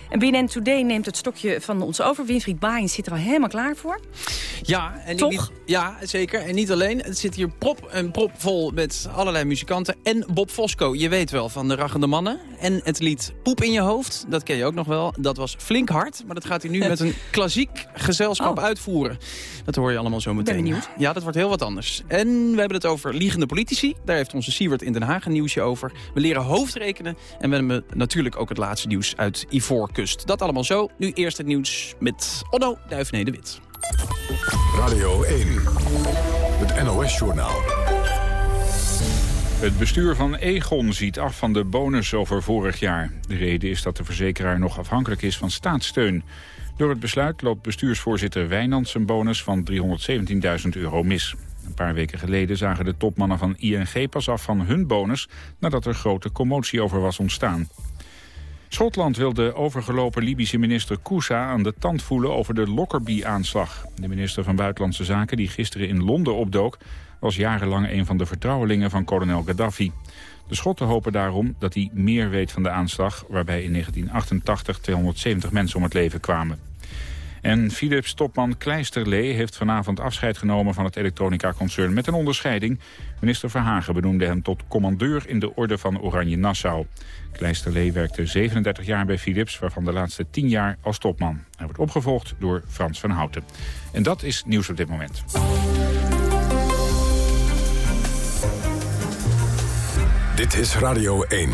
[SPEAKER 12] En BNN Today neemt het stokje van ons over. Winfried Baaiens zit er al helemaal klaar voor.
[SPEAKER 19] Ja, en
[SPEAKER 12] Toch?
[SPEAKER 19] Niet, ja, zeker. En niet alleen. Het zit hier prop en prop vol met allerlei muzikanten. En Bob Fosco, je weet wel, van de Raggende Mannen. En het lied Poep in je hoofd, dat ken je ook nog wel. Dat was flink hard, maar dat gaat hij nu met een klassiek gezelschap
[SPEAKER 12] Oh.
[SPEAKER 19] uitvoeren. Dat hoor je allemaal zo meteen.
[SPEAKER 12] Ben benieuwd.
[SPEAKER 19] Ja, dat wordt heel wat anders. En we hebben het over liegende politici. Daar heeft onze Siewert in Den Haag een nieuwsje over. We leren hoofdrekenen. En we hebben natuurlijk ook het laatste nieuws uit Ivoorkust. Dat allemaal zo. Nu eerst het nieuws met Onno Duivenede-Wit.
[SPEAKER 6] Radio 1, het NOS-journaal.
[SPEAKER 1] Het bestuur van Egon ziet af van de bonus over vorig jaar. De reden is dat de verzekeraar nog afhankelijk is van staatssteun. Door het besluit loopt bestuursvoorzitter Wijnand zijn bonus van 317.000 euro mis. Een paar weken geleden zagen de topmannen van ING pas af van hun bonus... nadat er grote commotie over was ontstaan. Schotland wil de overgelopen Libische minister Kousa aan de tand voelen over de Lockerbie-aanslag. De minister van Buitenlandse Zaken die gisteren in Londen opdook... was jarenlang een van de vertrouwelingen van kolonel Gaddafi. De Schotten hopen daarom dat hij meer weet van de aanslag... waarbij in 1988 270 mensen om het leven kwamen. En Philips-topman Kleisterlee heeft vanavond afscheid genomen van het elektronica-concern met een onderscheiding. Minister Verhagen benoemde hem tot commandeur in de orde van Oranje Nassau. Kleisterlee werkte 37 jaar bij Philips, waarvan de laatste 10 jaar als topman. Hij wordt opgevolgd door Frans van Houten. En dat is nieuws op dit moment.
[SPEAKER 6] Dit is Radio 1.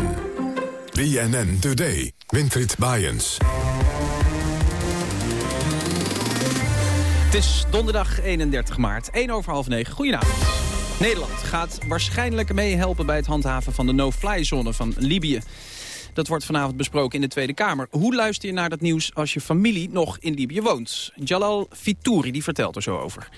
[SPEAKER 6] BNN Today. Winfried Baaiens.
[SPEAKER 19] Het is donderdag 31 maart, 1 over half 9. Goedenavond. Nederland gaat waarschijnlijk meehelpen bij het handhaven van de no-fly-zone van Libië. Dat wordt vanavond besproken in de Tweede Kamer. Hoe luister je naar dat nieuws als je familie nog in Libië woont? Jalal Fitouri die vertelt er zo over.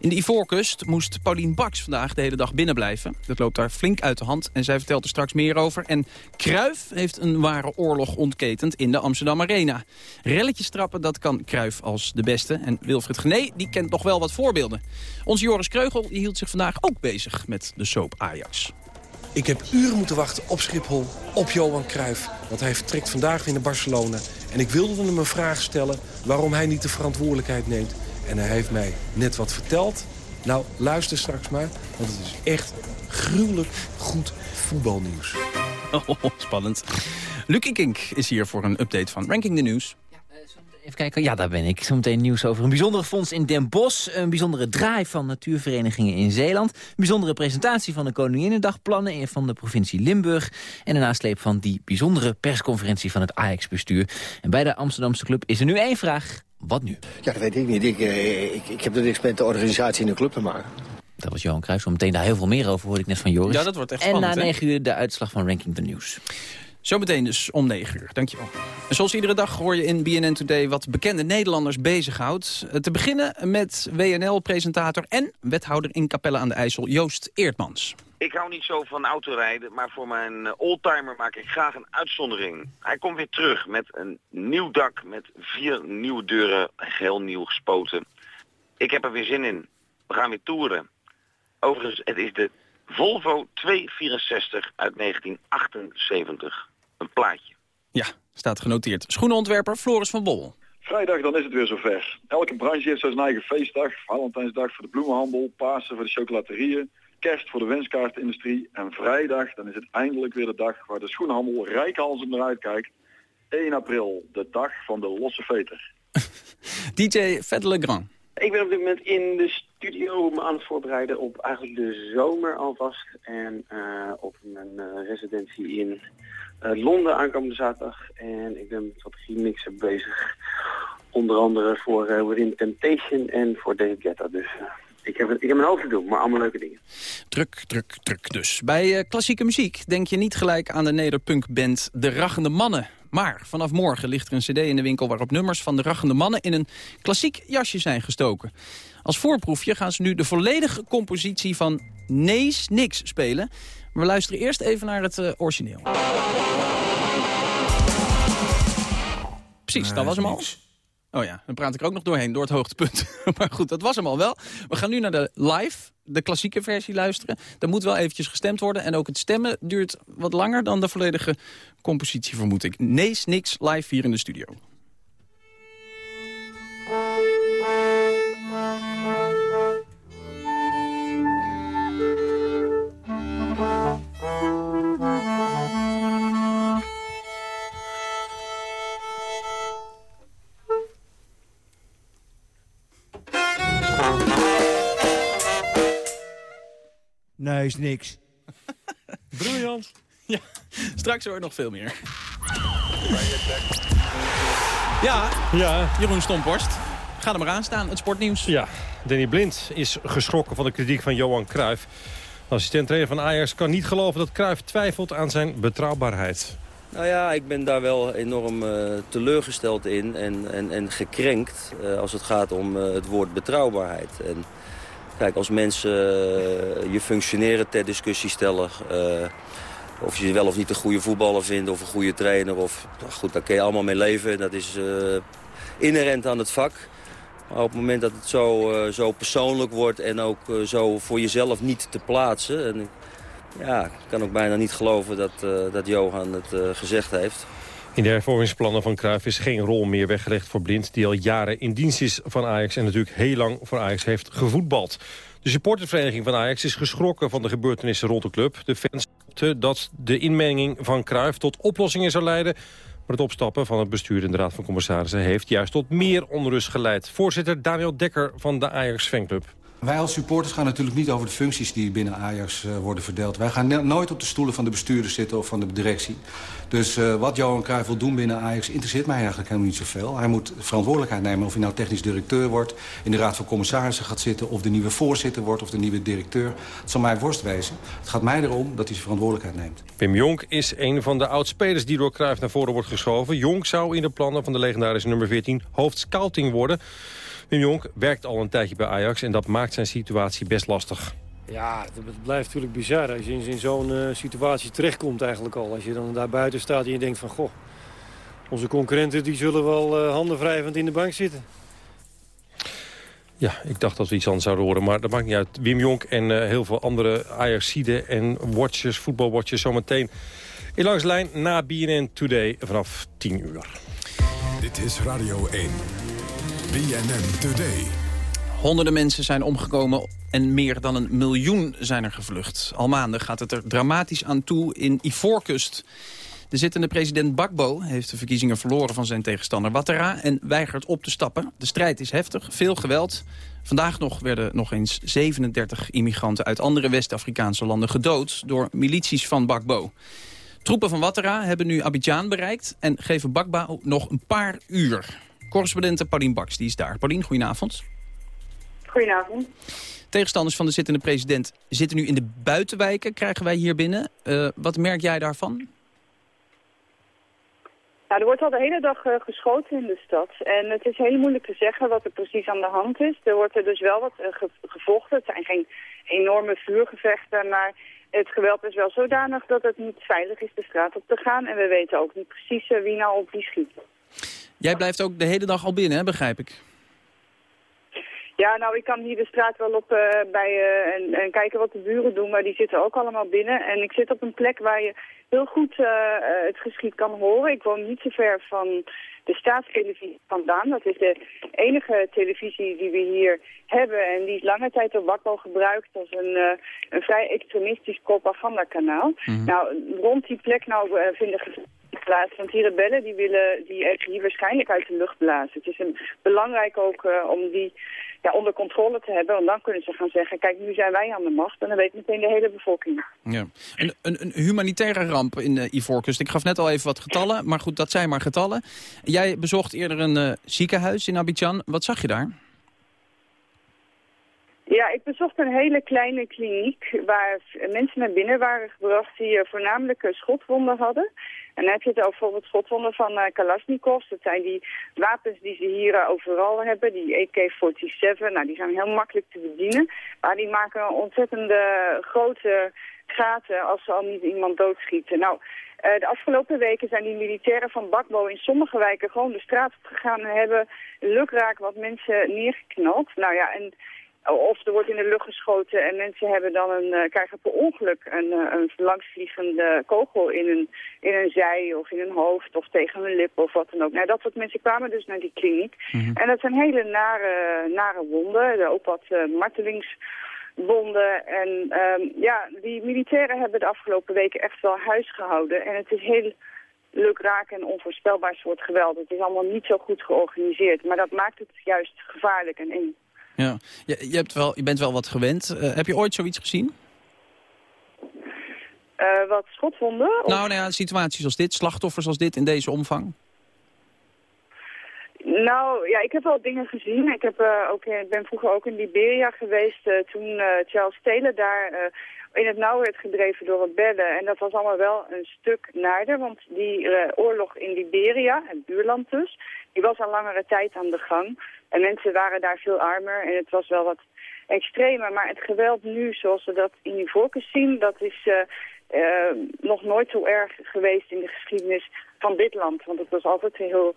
[SPEAKER 19] In de Ivoorkust moest Paulien Baks vandaag de hele dag binnenblijven. Dat loopt daar flink uit de hand en zij vertelt er straks meer over. En Kruif heeft een ware oorlog ontketend in de Amsterdam Arena. Relletjes trappen, dat kan Kruif als de beste. En Wilfried Gené, die kent nog wel wat voorbeelden. Onze Joris Kreugel die hield zich vandaag ook bezig met de soap Ajax.
[SPEAKER 20] Ik heb uren moeten wachten op Schiphol, op Johan Cruijff. Want hij vertrekt vandaag weer naar Barcelona. En ik wilde hem een vraag stellen waarom hij niet de verantwoordelijkheid neemt. En hij heeft mij net wat verteld. Nou, luister straks maar, want het is echt gruwelijk goed voetbalnieuws.
[SPEAKER 19] Spannend. Lucky Kink is hier voor een update van Ranking the News.
[SPEAKER 21] Even kijken, ja, daar ben ik. Zometeen nieuws over een bijzondere fonds in Den Bosch... een bijzondere draai van natuurverenigingen in Zeeland... een bijzondere presentatie van de Koninginnedagplannen van de provincie Limburg... en een nasleep van die bijzondere persconferentie van het Ajax-bestuur. En bij de Amsterdamse club is er nu één vraag. Wat nu?
[SPEAKER 22] Ja, dat weet ik niet. Ik, eh, ik, ik heb er niks met de organisatie in de club te maken.
[SPEAKER 21] Dat was Johan Cruijff. Zometeen daar heel veel meer over, hoorde ik net van Joris.
[SPEAKER 19] Ja, dat wordt echt
[SPEAKER 21] En
[SPEAKER 19] spannend,
[SPEAKER 21] na
[SPEAKER 19] hè?
[SPEAKER 21] 9 uur de uitslag van Ranking the News.
[SPEAKER 19] Zometeen dus om 9 uur. Dankjewel. En zoals iedere dag hoor je in BNN Today wat bekende Nederlanders bezighoudt. Eh, Te beginnen met WNL-presentator en wethouder in Capelle aan de IJssel, Joost Eertmans.
[SPEAKER 23] Ik hou niet zo van autorijden, maar voor mijn eh, oldtimer maak ik graag een uitzondering. Hij komt weer terug met een nieuw dak, met vier nieuwe deuren, geheel nieuw gespoten. Ik heb er weer zin in. We gaan weer toeren. Overigens, het is de Volvo 264 uit 1978. Een plaatje.
[SPEAKER 19] Ja, staat genoteerd. Schoenenontwerper Floris van Bommel.
[SPEAKER 24] Vrijdag dan is het weer zover. Elke branche heeft zo zijn eigen feestdag. Valentijnsdag voor de bloemenhandel, Pasen voor de chocolaterieën, kerst voor de wenskaartindustrie. En vrijdag dan is het eindelijk weer de dag waar de schoenhandel rijkhalsend naar uitkijkt. 1 april, de dag van de losse veter.
[SPEAKER 19] DJ Fed Legrand.
[SPEAKER 25] Ik ben op dit moment in de
[SPEAKER 26] studio me aan het voorbereiden op eigenlijk de zomer alvast. En uh, op mijn uh, residentie in uh, Londen aankomende zaterdag. En ik ben met wat remixen bezig. Onder andere voor Within Temptation en voor David Guetta. Dus ik heb, ik heb mijn hoofd te doen, maar allemaal leuke dingen.
[SPEAKER 19] Druk, druk, druk dus. Bij klassieke muziek denk je niet gelijk aan de nederpunkband De Rachende Mannen. Maar vanaf morgen ligt er een cd in de winkel waarop nummers van De Rachende Mannen in een klassiek jasje zijn gestoken. Als voorproefje gaan ze nu de volledige compositie van Nees Niks spelen. Maar we luisteren eerst even naar het uh, origineel. Precies, dat was hem al. Oh ja, dan praat ik er ook nog doorheen, door het hoogtepunt. maar goed, dat was hem al wel. We gaan nu naar de live, de klassieke versie luisteren. Daar moet wel eventjes gestemd worden. En ook het stemmen duurt wat langer dan de volledige compositie, vermoed ik. Nees Niks live hier in de studio.
[SPEAKER 27] Nee, is niks.
[SPEAKER 19] Briljant. Ja, straks hoor je nog veel meer. Ja, ja. Jeroen Stomporst. Ga er maar aan staan, het sportnieuws.
[SPEAKER 28] Ja, Danny Blind is geschrokken van de kritiek van Johan Cruijff. De assistent-trainer van Ajax kan niet geloven dat Cruijff twijfelt aan zijn betrouwbaarheid.
[SPEAKER 29] Nou ja, ik ben daar wel enorm uh, teleurgesteld in en, en, en gekrenkt uh, als het gaat om uh, het woord betrouwbaarheid. En Kijk, als mensen uh, je functioneren ter discussie stellen... Uh, of je wel of niet een goede voetballer vindt of een goede trainer... Of, nou goed, daar kun je allemaal mee leven. Dat is uh, inherent aan het vak. Maar op het moment dat het zo, zo persoonlijk wordt... en ook zo voor jezelf niet te plaatsen... En, ja, ik kan ook bijna niet geloven dat, dat Johan het gezegd heeft.
[SPEAKER 28] In de hervormingsplannen van Cruijff is geen rol meer weggelegd voor Blind... die al jaren in dienst is van Ajax en natuurlijk heel lang voor Ajax heeft gevoetbald. De supportervereniging van Ajax is geschrokken van de gebeurtenissen rond de club. De fans hoopten dat de inmenging van Cruijff tot oplossingen zou leiden... maar het opstappen van het bestuur in de Raad van Commissarissen... heeft juist tot meer onrust geleid. Voorzitter Daniel Dekker van de Ajax fanclub.
[SPEAKER 25] Wij als supporters gaan natuurlijk niet over de functies die binnen Ajax uh, worden verdeeld. Wij gaan nooit op de stoelen van de bestuurders zitten of van de directie. Dus uh, wat Johan Cruijff wil doen binnen Ajax interesseert mij eigenlijk helemaal niet zoveel. Hij moet verantwoordelijkheid nemen of hij nou technisch directeur wordt... in de raad van commissarissen gaat zitten... of de nieuwe voorzitter wordt of de nieuwe directeur. Het zal mij worst wezen. Het gaat mij erom dat hij zijn verantwoordelijkheid neemt.
[SPEAKER 28] Wim Jonk is een van de oudspelers die door Cruijff naar voren wordt geschoven. Jonk zou in de plannen van de legendarische nummer 14 hoofdscouting worden... Wim Jonk werkt al een tijdje bij Ajax en dat maakt zijn situatie best lastig.
[SPEAKER 30] Ja, het blijft natuurlijk bizar als je in zo'n uh, situatie terechtkomt eigenlijk al. Als je dan daar buiten staat en je denkt van... goh, onze concurrenten die zullen wel uh, handen wrijvend in de bank zitten.
[SPEAKER 28] Ja, ik dacht dat we iets anders zouden horen, maar dat maakt niet uit. Wim Jonk en uh, heel veel andere Ajaxiden en watchers, voetbalwatchers zometeen. In langs lijn na BNN Today vanaf 10 uur.
[SPEAKER 6] Dit is Radio 1. BNN Today.
[SPEAKER 19] Honderden mensen zijn omgekomen en meer dan een miljoen zijn er gevlucht. Al maanden gaat het er dramatisch aan toe in Ivoorkust. De zittende president Bakbo heeft de verkiezingen verloren van zijn tegenstander Ouattara... en weigert op te stappen. De strijd is heftig, veel geweld. Vandaag nog werden nog eens 37 immigranten uit andere West-Afrikaanse landen gedood... door milities van Bakbo. Troepen van Ouattara hebben nu Abidjan bereikt... en geven Bakbo nog een paar uur. Correspondente Paulien Baks, die is daar. Paulien, goedenavond.
[SPEAKER 31] Goedenavond.
[SPEAKER 19] Tegenstanders van de zittende president zitten nu in de buitenwijken, krijgen wij hier binnen. Uh, wat merk jij daarvan?
[SPEAKER 31] Nou, er wordt al de hele dag uh, geschoten in de stad. En het is heel moeilijk te zeggen wat er precies aan de hand is. Er wordt er dus wel wat uh, gevochten. Het zijn geen enorme vuurgevechten, maar het geweld is wel zodanig dat het niet veilig is de straat op te gaan. En we weten ook niet precies wie nou op wie schiet.
[SPEAKER 19] Jij blijft ook de hele dag al binnen, hè, begrijp ik?
[SPEAKER 31] Ja, nou, ik kan hier de straat wel op uh, bij uh, en, en, kijken wat de buren doen, maar die zitten ook allemaal binnen. En ik zit op een plek waar je heel goed uh, het geschied kan horen. Ik woon niet zo ver van de staatstelevisie vandaan. Dat is de enige televisie die we hier hebben. En die is lange tijd door Wakko gebruikt als een, een vrij extremistisch propagandakanaal. Mm -hmm. Nou, rond die plek nou vinden geplaatst. Want die rebellen die willen die waarschijnlijk uit de lucht blazen. Het is een, belangrijk ook uh, om die ja, onder controle te hebben. Want dan kunnen ze gaan zeggen, kijk, nu zijn wij aan de macht. En dan weet meteen de hele bevolking.
[SPEAKER 19] Ja. Een, een, een humanitaire ramp in uh, Ivoorkust. Ik gaf net al even wat getallen, maar goed, dat zijn maar getallen. Jij bezocht eerder een uh, ziekenhuis in Abidjan. Wat zag je daar?
[SPEAKER 31] Ja, ik bezocht een hele kleine kliniek waar mensen naar binnen waren gebracht die voornamelijk schotwonden hadden. En dan heb je het over bijvoorbeeld schotwonden van uh, Kalashnikovs. Dat zijn die wapens die ze hier overal hebben, die AK-47. Nou, die zijn heel makkelijk te bedienen. Maar die maken ontzettende grote gaten als ze al niet iemand doodschieten. Nou, de afgelopen weken zijn die militairen van Bakbo in sommige wijken gewoon de straat op gegaan en hebben lukraak wat mensen neergeknald. Nou ja, en of er wordt in de lucht geschoten en mensen hebben dan een, uh, krijgen per ongeluk een, uh, een langsvliegende kogel in een, in een zij of in hun hoofd of tegen hun lip of wat dan ook. Nou, dat soort mensen kwamen dus naar die kliniek. Mm -hmm. En dat zijn hele nare, nare wonden, ook wat uh, martelingswonden. En um, ja, die militairen hebben de afgelopen weken echt wel huis gehouden. En het is heel lukraak en onvoorspelbaar soort geweld. Het is allemaal niet zo goed georganiseerd, maar dat maakt het juist gevaarlijk en eng.
[SPEAKER 19] Ja, je, je, hebt wel, je bent wel wat gewend. Uh, heb je ooit zoiets gezien?
[SPEAKER 31] Uh, wat, schotwonden?
[SPEAKER 19] Of... Nou, nou ja, situaties als dit, slachtoffers als dit in deze omvang.
[SPEAKER 31] Nou, ja, ik heb wel dingen gezien. Ik, heb, uh, ook, ik ben vroeger ook in Liberia geweest toen Charles Taylor daar in het nauw werd gedreven door rebellen. En dat was allemaal wel een stuk naarder, want die oorlog in Liberia, het buurland dus, die was al langere tijd aan de gang. En mensen waren daar veel armer en het was wel wat extremer. Maar het geweld nu, zoals we dat in Ivoorkust zien, dat is uh, uh, nog nooit zo erg geweest in de geschiedenis van dit land. Want het was altijd heel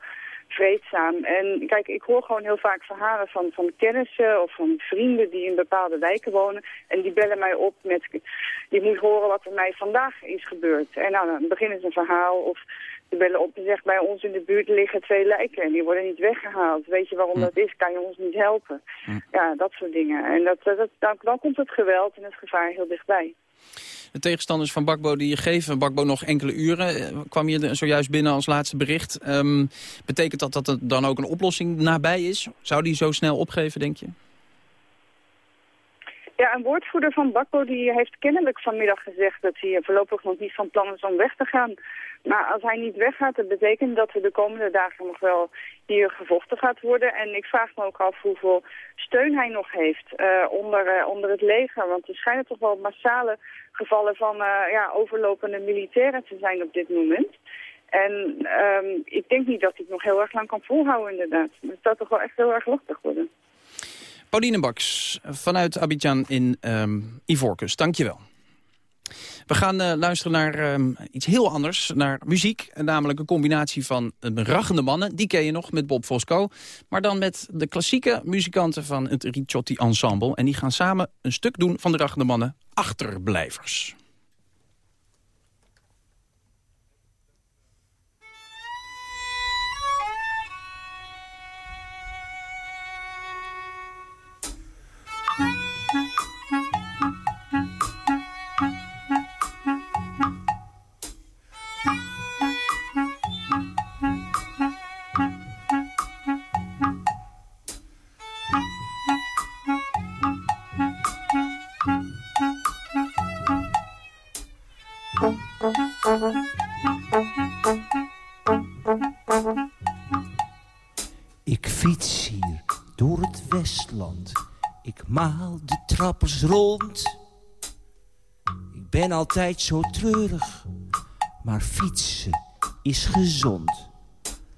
[SPEAKER 31] vreedzaam. En kijk, ik hoor gewoon heel vaak verhalen van, van kennissen of van vrienden die in bepaalde wijken wonen. En die bellen mij op met, je moet horen wat er mij vandaag is gebeurd. En nou, dan beginnen ze een verhaal of ze bellen op en zeggen bij ons in de buurt liggen twee lijken en die worden niet weggehaald. Weet je waarom dat is? Kan je ons niet helpen? Ja, dat soort dingen. En dat, dat, dan, dan komt het geweld en het gevaar heel dichtbij.
[SPEAKER 19] De tegenstanders van Bakbo die je geven, Bakbo nog enkele uren, kwam je zojuist binnen als laatste bericht. Um, betekent dat dat er dan ook een oplossing nabij is? Zou die zo snel opgeven, denk je?
[SPEAKER 31] Ja, een woordvoerder van Bakbo die heeft kennelijk vanmiddag gezegd dat hij voorlopig nog niet van plan is om weg te gaan. Maar als hij niet weggaat, dat betekent dat er de komende dagen nog wel hier gevochten gaat worden. En ik vraag me ook af hoeveel steun hij nog heeft uh, onder, uh, onder het leger. Want er schijnen toch wel massale gevallen van uh, ja, overlopende militairen te zijn op dit moment. En um, ik denk niet dat hij het nog heel erg lang kan volhouden inderdaad. Het zou toch wel echt heel erg lastig worden.
[SPEAKER 19] Pauline Baks vanuit Abidjan in um, Ivoorkust. Dankjewel. We gaan uh, luisteren naar um, iets heel anders, naar muziek. Namelijk een combinatie van een Raggende Mannen. Die ken je nog met Bob Fosco. Maar dan met de klassieke muzikanten van het Ricciotti Ensemble. En die gaan samen een stuk doen van de Raggende Mannen. Achterblijvers.
[SPEAKER 27] Ik fiets hier door het Westland. Ik maal de trappers rond. Ik ben altijd zo treurig, maar fietsen is gezond.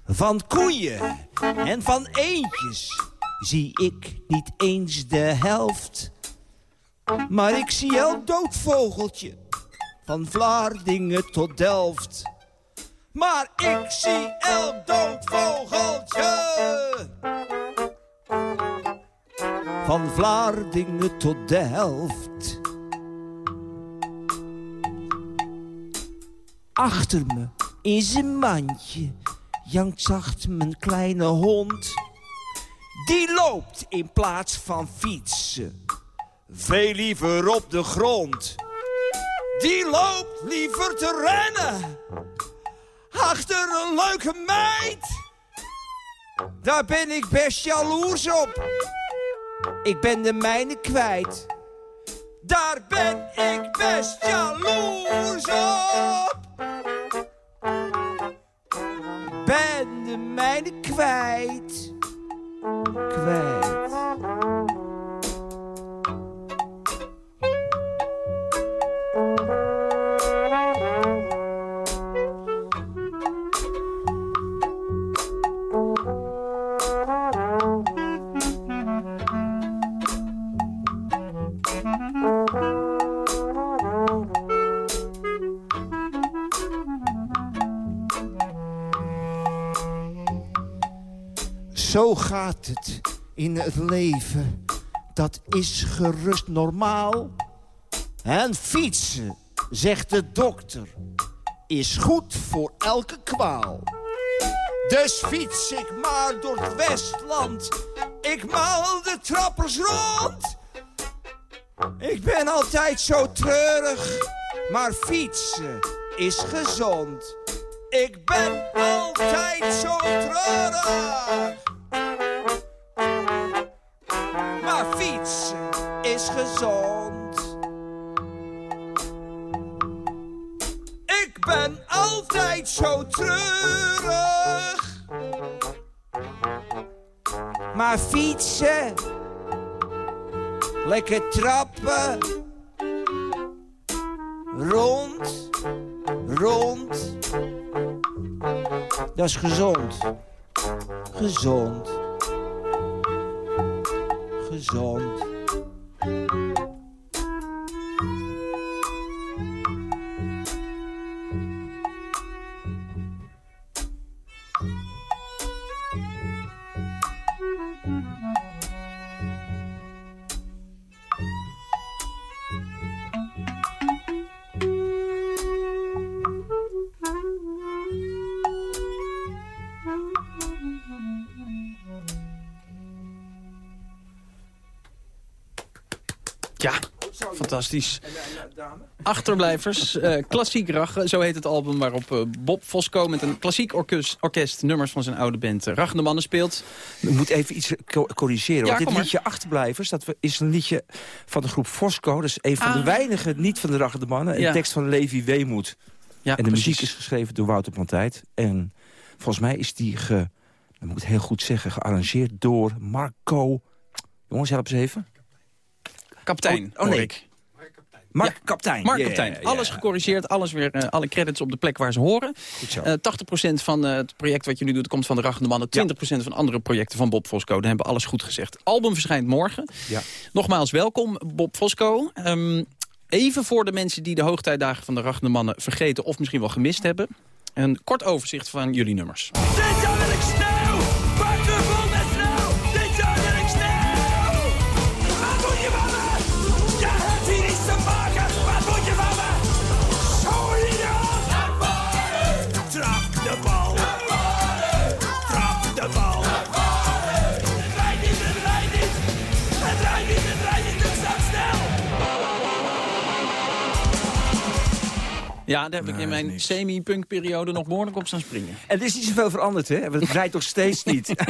[SPEAKER 27] Van koeien en van eendjes zie ik niet eens de helft. Maar ik zie elk doodvogeltje van Vlaardingen tot Delft. Maar ik zie elk doodvogeltje. Van Vlaardingen tot Delft. Achter me in zijn mandje jankt zacht mijn kleine hond. Die loopt in plaats van fietsen veel liever op de grond. Die loopt liever te rennen. achter een leuke meid. Daar ben ik best jaloers op. Ik ben de mijne kwijt. Daar ben ik best jaloers op. Ben de mijne kwijt. Kwijt. Zo gaat het in het leven. Dat is gerust normaal. En fietsen, zegt de dokter, is goed voor elke kwaal. Dus fiets ik maar door het Westland. Ik maal de trappers rond. Ik ben altijd zo treurig, maar fietsen is gezond. Ik ben altijd zo treurig. Is gezond. Ik ben altijd zo treurig. Maar fietsen, lekker trappen. Rond, rond. Dat is gezond. Gezond. Gezond.
[SPEAKER 19] Fantastisch. Achterblijvers, eh, klassiek Raggen, zo heet het album waarop eh, Bob Fosco met een klassiek orkest, orkest nummers van zijn oude band uh, Raggen de Mannen speelt.
[SPEAKER 27] Ik moet even iets co- corrigeren.
[SPEAKER 19] Ja,
[SPEAKER 27] want dit liedje Achterblijvers dat is een liedje van de groep Fosco. Dat is een van de
[SPEAKER 19] Ah.
[SPEAKER 27] weinige, niet van de Raggende Mannen. Een
[SPEAKER 19] Ja.
[SPEAKER 27] tekst van Levi Weemoed.
[SPEAKER 19] Ja,
[SPEAKER 27] en de
[SPEAKER 19] precies.
[SPEAKER 27] muziek is geschreven door Wouter Plantijt. En volgens mij is die, ge, dan moet ik het heel goed zeggen, gearrangeerd door Marco... Jongens, help eens even.
[SPEAKER 19] Kaptein,
[SPEAKER 27] Oh, oh, nee.
[SPEAKER 19] ik.
[SPEAKER 27] Mark Kaptein.
[SPEAKER 19] Mark
[SPEAKER 27] Ja,
[SPEAKER 19] Kaptein.
[SPEAKER 27] ja, ja.
[SPEAKER 19] Alles gecorrigeerd, alles weer, eh, alle credits op de plek waar ze horen.
[SPEAKER 27] Goed zo.
[SPEAKER 19] Eh 80% van eh, het project wat je nu doet komt van de Rachende Mannen. 20% van andere projecten van Bob Fosco. Daar hebben we alles goed gezegd. Album verschijnt morgen.
[SPEAKER 27] Ja.
[SPEAKER 19] Nogmaals welkom, Bob Fosco. Ehm, even voor de mensen die de hoogtijdagen van de Rachende Mannen vergeten... of misschien wel gemist hebben. Een kort overzicht van jullie nummers.
[SPEAKER 32] Dit
[SPEAKER 19] Ja, daar heb ik in mijn semi-punk periode nog behoorlijk op staan springen.
[SPEAKER 27] En er is niet zoveel veranderd, hè? Het rijdt nog steeds niet.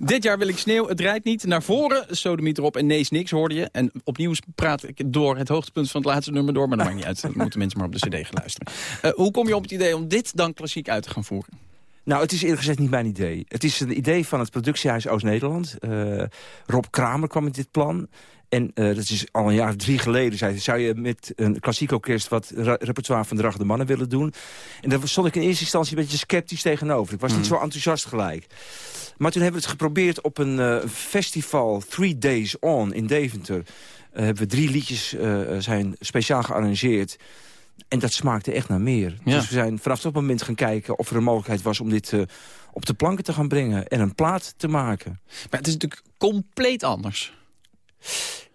[SPEAKER 19] Dit jaar wil ik sneeuw, het rijdt niet. Naar voren, sodemiet erop en nee is niks, hoorde je. En opnieuw praat ik door het hoogtepunt van het laatste nummer door. Maar dat maakt niet uit, dan moeten mensen maar op de cd gaan luisteren. Eh, hoe kom je op het idee om dit dan klassiek uit te gaan voeren?
[SPEAKER 27] Nou, het is eerlijk gezegd niet mijn idee. Het is een idee van het productiehuis Oost-Nederland. Eh, Rob Kramer kwam met dit plan. En eh, dat is al een jaar of drie geleden. Zei, zou je met een klassiek orkest wat repertoire van de Ragde Mannen willen doen? En daar stond ik in eerste instantie een beetje sceptisch tegenover. Ik was niet zo enthousiast gelijk. Maar toen hebben we het geprobeerd op een eh, festival Three Days On in Deventer. Hebben we drie liedjes zijn speciaal gearrangeerd. En dat smaakte echt naar meer.
[SPEAKER 19] Ja.
[SPEAKER 27] Dus we zijn vanaf dat moment gaan kijken of er een mogelijkheid was om dit eh, op de planken te gaan brengen. En een plaat te maken.
[SPEAKER 19] Maar het is natuurlijk compleet anders.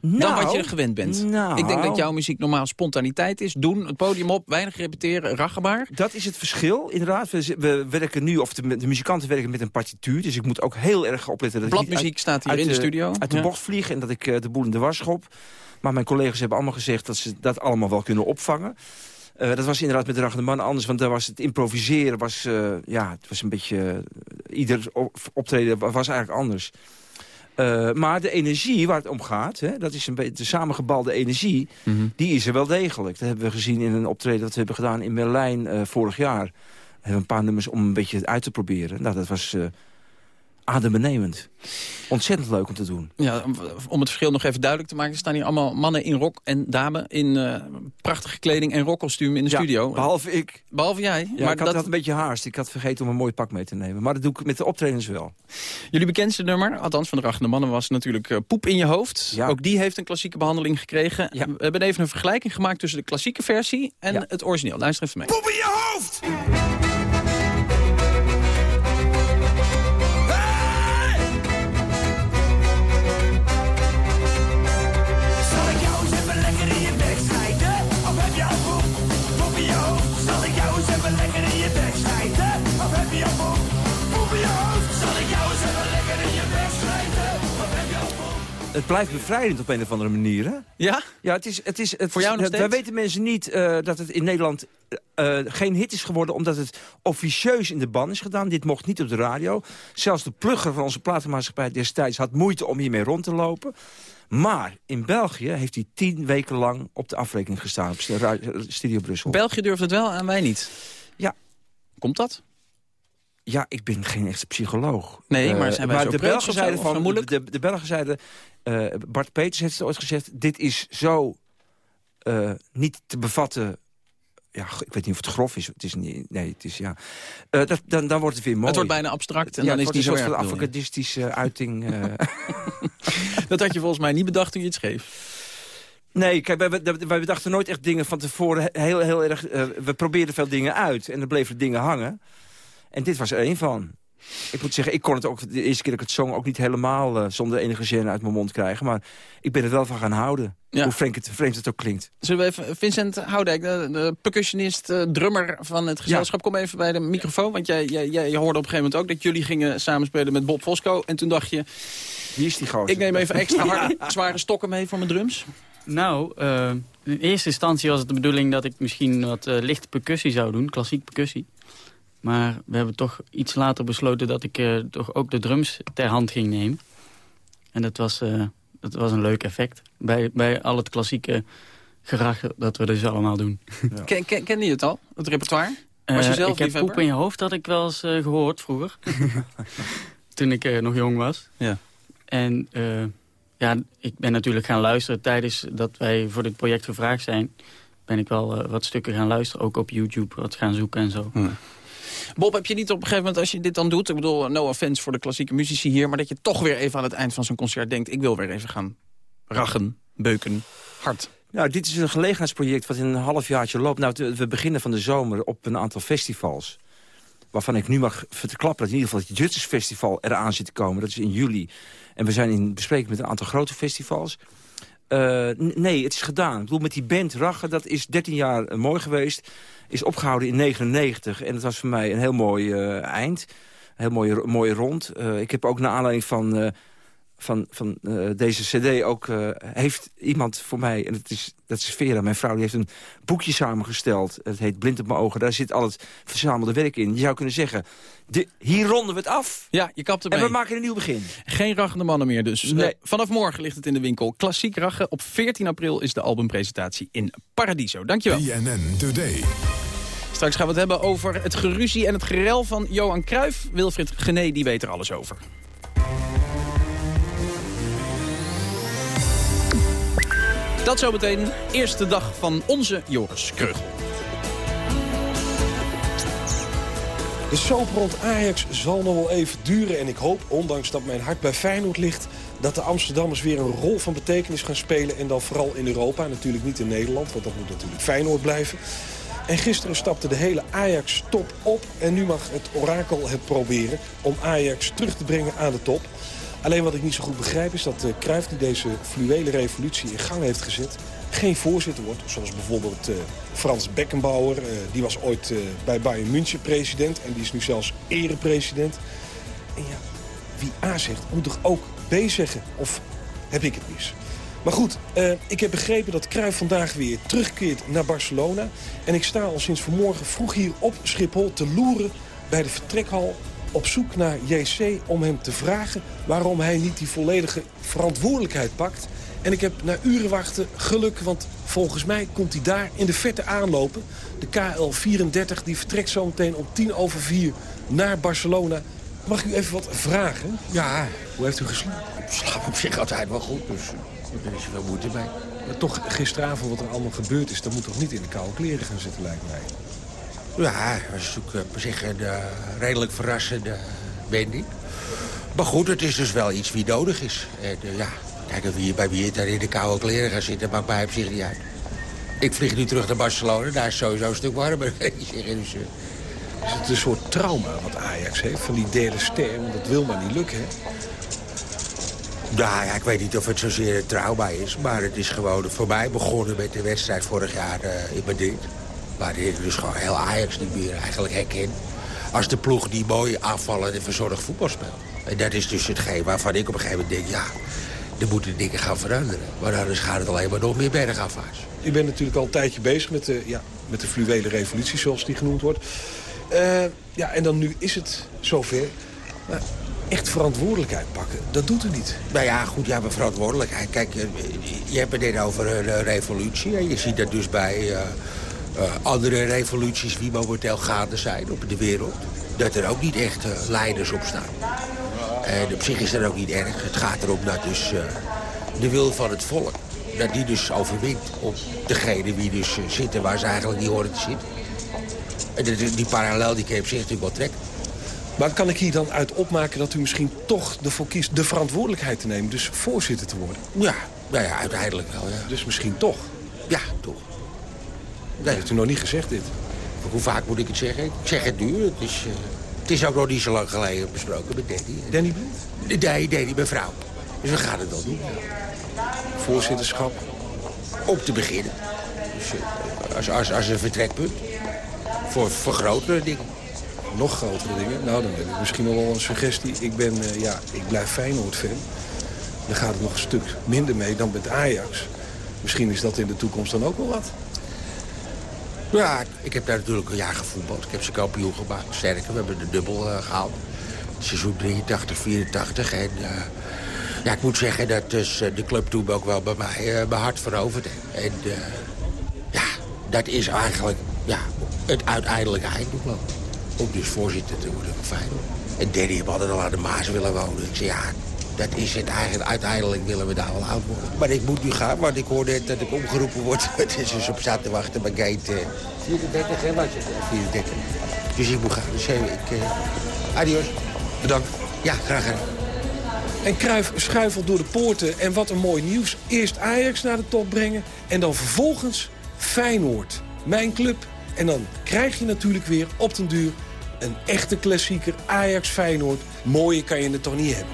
[SPEAKER 19] dan
[SPEAKER 27] Nou,
[SPEAKER 19] wat je gewend bent.
[SPEAKER 27] nou.
[SPEAKER 19] Ik denk dat jouw muziek normaal spontaniteit is. Doen, het podium op, weinig repeteren, raggebaar.
[SPEAKER 27] Dat is het verschil, inderdaad. We, we werken nu, of de, de muzikanten werken met een partituur. Dus ik moet ook heel erg opletten. Dat ik niet
[SPEAKER 19] Bladmuziek
[SPEAKER 27] uit-
[SPEAKER 19] staat hier
[SPEAKER 27] uit
[SPEAKER 19] in de studio.
[SPEAKER 27] Uit de
[SPEAKER 19] Ja.
[SPEAKER 27] bocht vlieg en dat ik eh, de boel in de war schop. Maar mijn collega's hebben allemaal gezegd dat ze dat allemaal wel kunnen opvangen. Eh, dat was inderdaad met de Rachende Man anders, want daar was het improviseren was, eh, ja, het was een beetje, eh, ieder op- optreden wa- was eigenlijk anders. Maar de energie waar het om gaat, hè, dat is een beetje de samengebalde energie, die is er wel degelijk. Dat hebben we gezien in een optreden dat we hebben gedaan in Berlijn vorig jaar. We hebben een paar nummers om een beetje uit te proberen. Nou, dat was adembenemend. Ontzettend leuk om te doen.
[SPEAKER 19] Ja, om- het verschil nog even duidelijk te maken... staan hier allemaal mannen in rok en dame in eh, prachtige kleding en rokkostuum in de
[SPEAKER 27] Ja,
[SPEAKER 19] studio.
[SPEAKER 27] behalve ik.
[SPEAKER 19] Behalve jij.
[SPEAKER 27] Ja,
[SPEAKER 19] maar
[SPEAKER 27] ik had,
[SPEAKER 19] dat,
[SPEAKER 27] had een beetje haast. Ik had vergeten om een mooi pak mee te nemen. Maar dat doe ik met de optredens wel.
[SPEAKER 19] Jullie bekendste nummer, althans van de Rachende Mannen... was natuurlijk eh, Poep in je hoofd. Ook die heeft een klassieke behandeling gekregen. We hebben even een vergelijking gemaakt tussen de klassieke versie... en het origineel. Luister even mee.
[SPEAKER 32] Poep in je hoofd!
[SPEAKER 27] Het blijft bevrijdend op een of andere manier, hè?
[SPEAKER 19] Ja?
[SPEAKER 27] Ja, het is... Het is het
[SPEAKER 19] Voor jou nog steeds?
[SPEAKER 27] Wij weten mensen niet eh, dat het in Nederland eh, geen hit is geworden... omdat het officieus in de ban is gedaan. Dit mocht niet op de radio. Zelfs de plugger van onze platenmaatschappij destijds... had moeite om hiermee rond te lopen. Maar in België heeft hij tien weken lang op de afrekening gestaan... op Stu- Studio Brussel.
[SPEAKER 19] België durft het wel en wij niet.
[SPEAKER 27] Ja.
[SPEAKER 19] Komt dat?
[SPEAKER 27] Ja, ik ben geen echte psycholoog.
[SPEAKER 19] Nee, maar
[SPEAKER 27] Eh,
[SPEAKER 19] zijn wij zo
[SPEAKER 27] de Belgen zeiden van
[SPEAKER 19] moeilijk?
[SPEAKER 27] De, de Belgen zeiden, eh, Bart Peters heeft het ooit gezegd, dit is zo eh, niet te bevatten. Ja, ik weet niet of het grof is. Het is niet. Nee, het is ja. Dat, dan, dan wordt het weer mooi.
[SPEAKER 19] Het wordt bijna abstract en
[SPEAKER 27] ja,
[SPEAKER 19] dan is
[SPEAKER 27] het
[SPEAKER 19] het niet
[SPEAKER 27] wordt
[SPEAKER 19] zo
[SPEAKER 27] een soort avocadistische uiting.
[SPEAKER 19] Dat had je volgens mij niet bedacht toen je het schreef.
[SPEAKER 27] Nee, kijk, wij, wij, bedachten nooit echt dingen van tevoren heel, heel erg... we probeerden veel dingen uit en er bleven dingen hangen. En dit was er één van. Ik moet zeggen, ik kon het ook de eerste keer dat ik het zong... ook niet helemaal eh, zonder enige gêne uit mijn mond krijgen. Maar ik ben er wel van gaan houden. Hoe vreemd het, vreemd het ook klinkt.
[SPEAKER 19] Zullen we even, Vincent Houdijk, de, de percussionist, eh, drummer van het gezelschap... kom even bij de microfoon, want jij, jij, jij hoorde op een gegeven moment ook... dat jullie gingen samenspelen met Bob Fosco. En toen dacht je...
[SPEAKER 27] Wie is die gozer?
[SPEAKER 19] Ik neem even extra harde, zware stokken mee voor mijn drums.
[SPEAKER 33] Nou, eh, in eerste instantie was het de bedoeling dat ik misschien wat eh, lichte percussie zou doen, klassiek percussie. Maar we hebben toch iets later besloten dat ik eh, toch ook de drums ter hand ging nemen. En dat was, eh, dat was een leuk effect. Bij, bij al het klassieke gerachen dat we dus allemaal doen.
[SPEAKER 19] Ken, ken, kende je het al, het repertoire? Was je
[SPEAKER 33] Eh,
[SPEAKER 19] zelf
[SPEAKER 33] ik heb poep in je hoofd had ik wel eens eh, gehoord vroeger. Toen ik eh, nog jong was.
[SPEAKER 19] Ja.
[SPEAKER 33] En eh, ja, ik ben natuurlijk gaan luisteren tijdens dat wij voor dit project gevraagd zijn. Ben ik wel wat stukken gaan luisteren, ook op YouTube, wat gaan zoeken en zo.
[SPEAKER 19] Bob, heb je niet op een gegeven moment, als je dit dan doet... ik bedoel, no offense voor de klassieke muzici hier... maar dat je toch weer even aan het eind van zo'n concert denkt... ik wil weer even gaan rachen, beuken, hard.
[SPEAKER 27] Nou, dit is een gelegenheidsproject wat in een halfjaartje loopt. Nou, we beginnen van de zomer op een aantal festivals. Waarvan ik nu mag verklappen dat in ieder geval het Jutsers Festival eraan zit te komen. Dat is in juli. En we zijn in bespreking met een aantal grote festivals. Eh, nee, het is gedaan. Ik bedoel, met die band Rachen, dat is 13 jaar eh, mooi geweest. Is opgehouden in 99. En dat was voor mij een heel mooi eh, eind. Een heel mooie, mooie rond. Ik heb ook naar aanleiding van... van, van eh, deze cd ook eh, heeft iemand voor mij... en dat is, dat is Vera, mijn vrouw, die heeft een boekje samengesteld. Het heet Blind op mijn ogen. Daar zit al het verzamelde werk in. Je zou kunnen zeggen, de, hier ronden we het af.
[SPEAKER 19] Ja, je kapt
[SPEAKER 27] En
[SPEAKER 19] ermee.
[SPEAKER 27] we maken een nieuw begin.
[SPEAKER 19] Geen rachende mannen meer dus.
[SPEAKER 27] Nee.
[SPEAKER 19] Eh, vanaf morgen ligt het in de winkel. Klassiek rachen. Op 14 april is de albumpresentatie in Paradiso. Dankjewel.
[SPEAKER 6] BNN Today.
[SPEAKER 19] Straks gaan we het hebben over het geruzie en het gerel van Johan Cruijff. Wilfried Gené, die weet er alles over. Dat zometeen. Eerste dag van onze Joris Kreugel.
[SPEAKER 20] De soap rond Ajax zal nog wel even duren. En ik hoop, ondanks dat mijn hart bij Feyenoord ligt... dat de Amsterdammers weer een rol van betekenis gaan spelen. En dan vooral in Europa. Natuurlijk niet in Nederland, want dat moet natuurlijk Feyenoord blijven. En gisteren stapte de hele Ajax-top op. En nu mag het orakel het proberen om Ajax terug te brengen aan de top. Alleen wat ik niet zo goed begrijp is dat uh, Cruijff, die deze fluwele revolutie in gang heeft gezet... geen voorzitter wordt, zoals bijvoorbeeld uh, Frans Beckenbauer. Uh, die was ooit bij Bayern München president en die is nu zelfs erepresident. En ja, wie A zegt, moet toch ook B zeggen? Of heb ik het mis? Maar goed, eh, ik heb begrepen dat Cruijff vandaag weer terugkeert naar Barcelona. En ik sta al sinds vanmorgen vroeg hier op Schiphol te loeren bij de vertrekhal op zoek naar JC om hem te vragen waarom hij niet die volledige verantwoordelijkheid pakt. En ik heb na uren wachten geluk, want volgens mij komt hij daar in de verte aanlopen. De KL34 die vertrekt zo meteen om tien over vier naar Barcelona. Mag ik u even wat vragen?
[SPEAKER 34] Ja.
[SPEAKER 20] Hoe heeft u geslapen?
[SPEAKER 34] Ik slaap op zich altijd wel goed, dus er zoveel moeite mee.
[SPEAKER 20] Maar toch gisteravond wat er allemaal gebeurd is... dat moet toch niet in de koude kleren gaan zitten, lijkt mij.
[SPEAKER 34] Ja, dat was natuurlijk op zich een uh, redelijk verrassende wending. Maar goed, het is dus wel iets wie nodig is. En, uh, ja, kijk, wie, bij wie het daar in de koude kleren gaat zitten... maakt mij op zich niet uit. Ik vlieg nu terug naar Barcelona. Daar is sowieso een stuk warmer. dus,
[SPEAKER 20] is het een soort trauma wat Ajax heeft van die derde ster? Want dat wil maar niet lukken, hè?
[SPEAKER 34] Ja, ja, ik weet niet of het zozeer een trauma is. Maar het is gewoon voor mij begonnen met de wedstrijd vorig jaar uh, in Madrid. Waar ik dus gewoon heel Ajax niet meer eigenlijk herken. Als de ploeg die mooi afvallen en verzorgd voetbal speelt. En dat is dus hetgeen waarvan ik op een gegeven moment denk... ja, er moeten dingen gaan veranderen. Maar anders gaat het alleen maar nog meer bergafwaarts.
[SPEAKER 20] U bent natuurlijk al een tijdje bezig met de, ja, met de fluwele revolutie, zoals die genoemd wordt. Uh, ja, en dan nu is het zover. Maar echt verantwoordelijkheid pakken, dat doet u niet.
[SPEAKER 34] Nou ja, goed, ja, maar verantwoordelijkheid. Kijk, je hebt het net over een revolutie. En je ziet dat dus bij uh, andere revoluties die momenteel gaande zijn op de wereld. Dat er ook niet echt uh, leiders op staan. En op zich is dat ook niet erg. Het gaat erom dat dus de wil van het volk... dat die dus overwint op degene die dus zitten waar ze eigenlijk niet horen te zitten. En die, die parallel die heb zich natuurlijk wel trek.
[SPEAKER 20] Maar kan ik hier dan uit opmaken dat u misschien toch ervoor kiest... de verantwoordelijkheid te nemen, dus voorzitter te worden?
[SPEAKER 34] Ja, nou ja, uiteindelijk wel, ja.
[SPEAKER 20] Dus misschien toch?
[SPEAKER 34] Ja, toch.
[SPEAKER 20] Nee. Dat heeft u nog niet gezegd, dit.
[SPEAKER 34] Hoe vaak moet ik het zeggen? Ik zeg het nu. Het is, uh, het is ook nog niet zo lang geleden besproken met Danny.
[SPEAKER 20] Danny Blind?
[SPEAKER 34] Nee, Danny, mijn vrouw. Dus we gaan het wel doen.
[SPEAKER 20] Voorzitterschap?
[SPEAKER 34] Om te beginnen. Dus, uh, als, als, als een vertrekpunt. Voor, voor grotere dingen.
[SPEAKER 20] Nog grotere dingen? Nou, dan heb ik misschien nog wel een suggestie. Ik ben, uh, ja, ik blijf Feyenoord-fan. Dan gaat het nog een stuk minder mee dan met Ajax. Misschien is dat in de toekomst dan ook wel wat.
[SPEAKER 34] Ja, ik heb daar natuurlijk een jaar gevoetbald. Ik heb ze kampioen gemaakt. Sterker, we hebben de dubbel uh, gehaald. Seizoen 83, 84. En uh, ja, ik moet zeggen dat dus, uh, de club toen ook wel bij mij mijn hart veroverd heeft. En ja, dat is eigenlijk ja, het uiteindelijke einddoel. Om dus voorzitter te worden van Feyenoord. En Danny heeft altijd al aan de Maas willen wonen. Ik zei, ja, dat is het eigenlijk. Uiteindelijk willen we daar wel oud worden. Maar ik moet nu gaan, want ik hoor net dat ik omgeroepen word. Het is dus op zat te wachten bij gate uh, 34, hè, was het? 34. Dus ik moet gaan. Dus uh, ik... Uh, adios.
[SPEAKER 20] Bedankt.
[SPEAKER 34] Ja, graag gedaan.
[SPEAKER 20] En Cruijff schuifelt door de poorten. En wat een mooi nieuws. Eerst Ajax naar de top brengen. En dan vervolgens Feyenoord. Mijn club. En dan krijg je natuurlijk weer op den duur een echte klassieker Ajax-Feyenoord. Mooie kan je het toch niet hebben.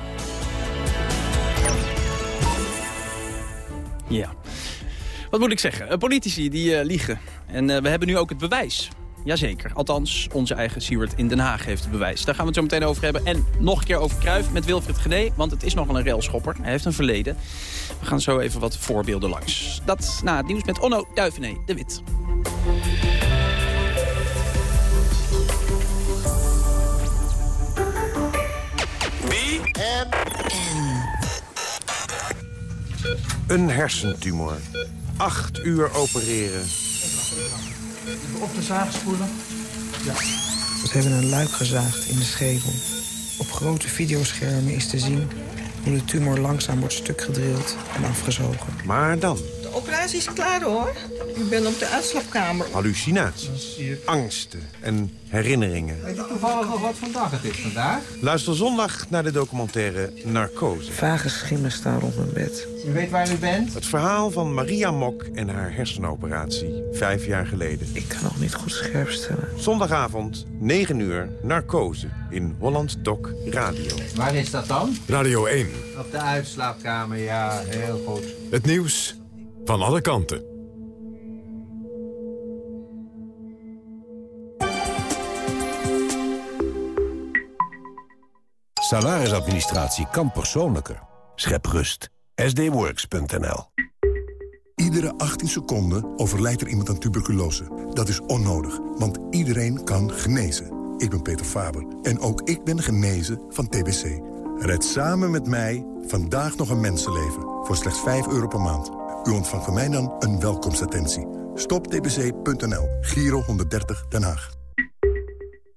[SPEAKER 19] Ja. Wat moet ik zeggen? Politici die uh, liegen. En uh, we hebben nu ook het bewijs. Jazeker. Althans, onze eigen Siewert in Den Haag heeft het bewijs. Daar gaan we het zo meteen over hebben. En nog een keer over Kruif met Wilfried Gené. Want het is nogal een railschopper. Hij heeft een verleden. We gaan zo even wat voorbeelden langs. Dat na het nieuws met Onno Duivené de Wit.
[SPEAKER 35] Een hersentumor. Acht uur opereren.
[SPEAKER 36] Even op de zaag spoelen. Ja. We hebben een luik gezaagd in de schedel. Op grote videoschermen is te zien hoe de tumor langzaam wordt stukgedrild en afgezogen.
[SPEAKER 35] Maar dan?
[SPEAKER 37] De operatie is klaar hoor. U bent op de uitslaapkamer.
[SPEAKER 35] Hallucinaties, angsten en herinneringen.
[SPEAKER 36] Weet je toevallig nog wat vandaag het is vandaag?
[SPEAKER 35] Luister zondag naar de documentaire Narcose.
[SPEAKER 36] Vage schimmen staan rond mijn bed. U weet waar u bent?
[SPEAKER 35] Het verhaal van Maria Mok en haar hersenoperatie, vijf jaar geleden.
[SPEAKER 36] Ik kan nog niet goed scherp stellen.
[SPEAKER 35] Zondagavond, 9 uur, Narcose in Holland Doc Radio.
[SPEAKER 36] Waar is dat dan?
[SPEAKER 6] Radio 1.
[SPEAKER 36] Op de uitslaapkamer, ja, heel goed.
[SPEAKER 6] Het nieuws van alle kanten.
[SPEAKER 38] Salarisadministratie kan persoonlijker. Schep rust. sdworks.nl
[SPEAKER 39] Iedere 18 seconden overlijdt er iemand aan tuberculose. Dat is onnodig, want iedereen kan genezen. Ik ben Peter Faber en ook ik ben genezen van TBC. Red samen met mij vandaag nog een mensenleven voor slechts 5 euro per maand. U ontvangt van mij dan een welkomstattentie. Stoptbc.nl, Giro 130 Den Haag.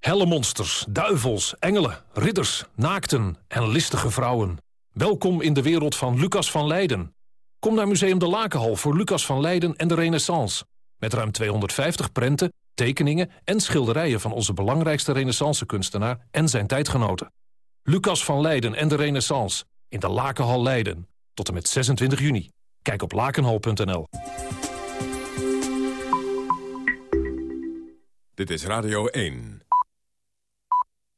[SPEAKER 2] Helle monsters, duivels, engelen, ridders, naakten en listige vrouwen. Welkom in de wereld van Lucas van Leiden. Kom naar Museum de Lakenhal voor Lucas van Leiden en de Renaissance. Met ruim 250 prenten, tekeningen en schilderijen... van onze belangrijkste renaissance-kunstenaar en zijn tijdgenoten. Lucas van Leiden en de Renaissance in de Lakenhal Leiden. Tot en met 26 juni. Kijk op lakenhal.nl.
[SPEAKER 6] Dit is Radio 1.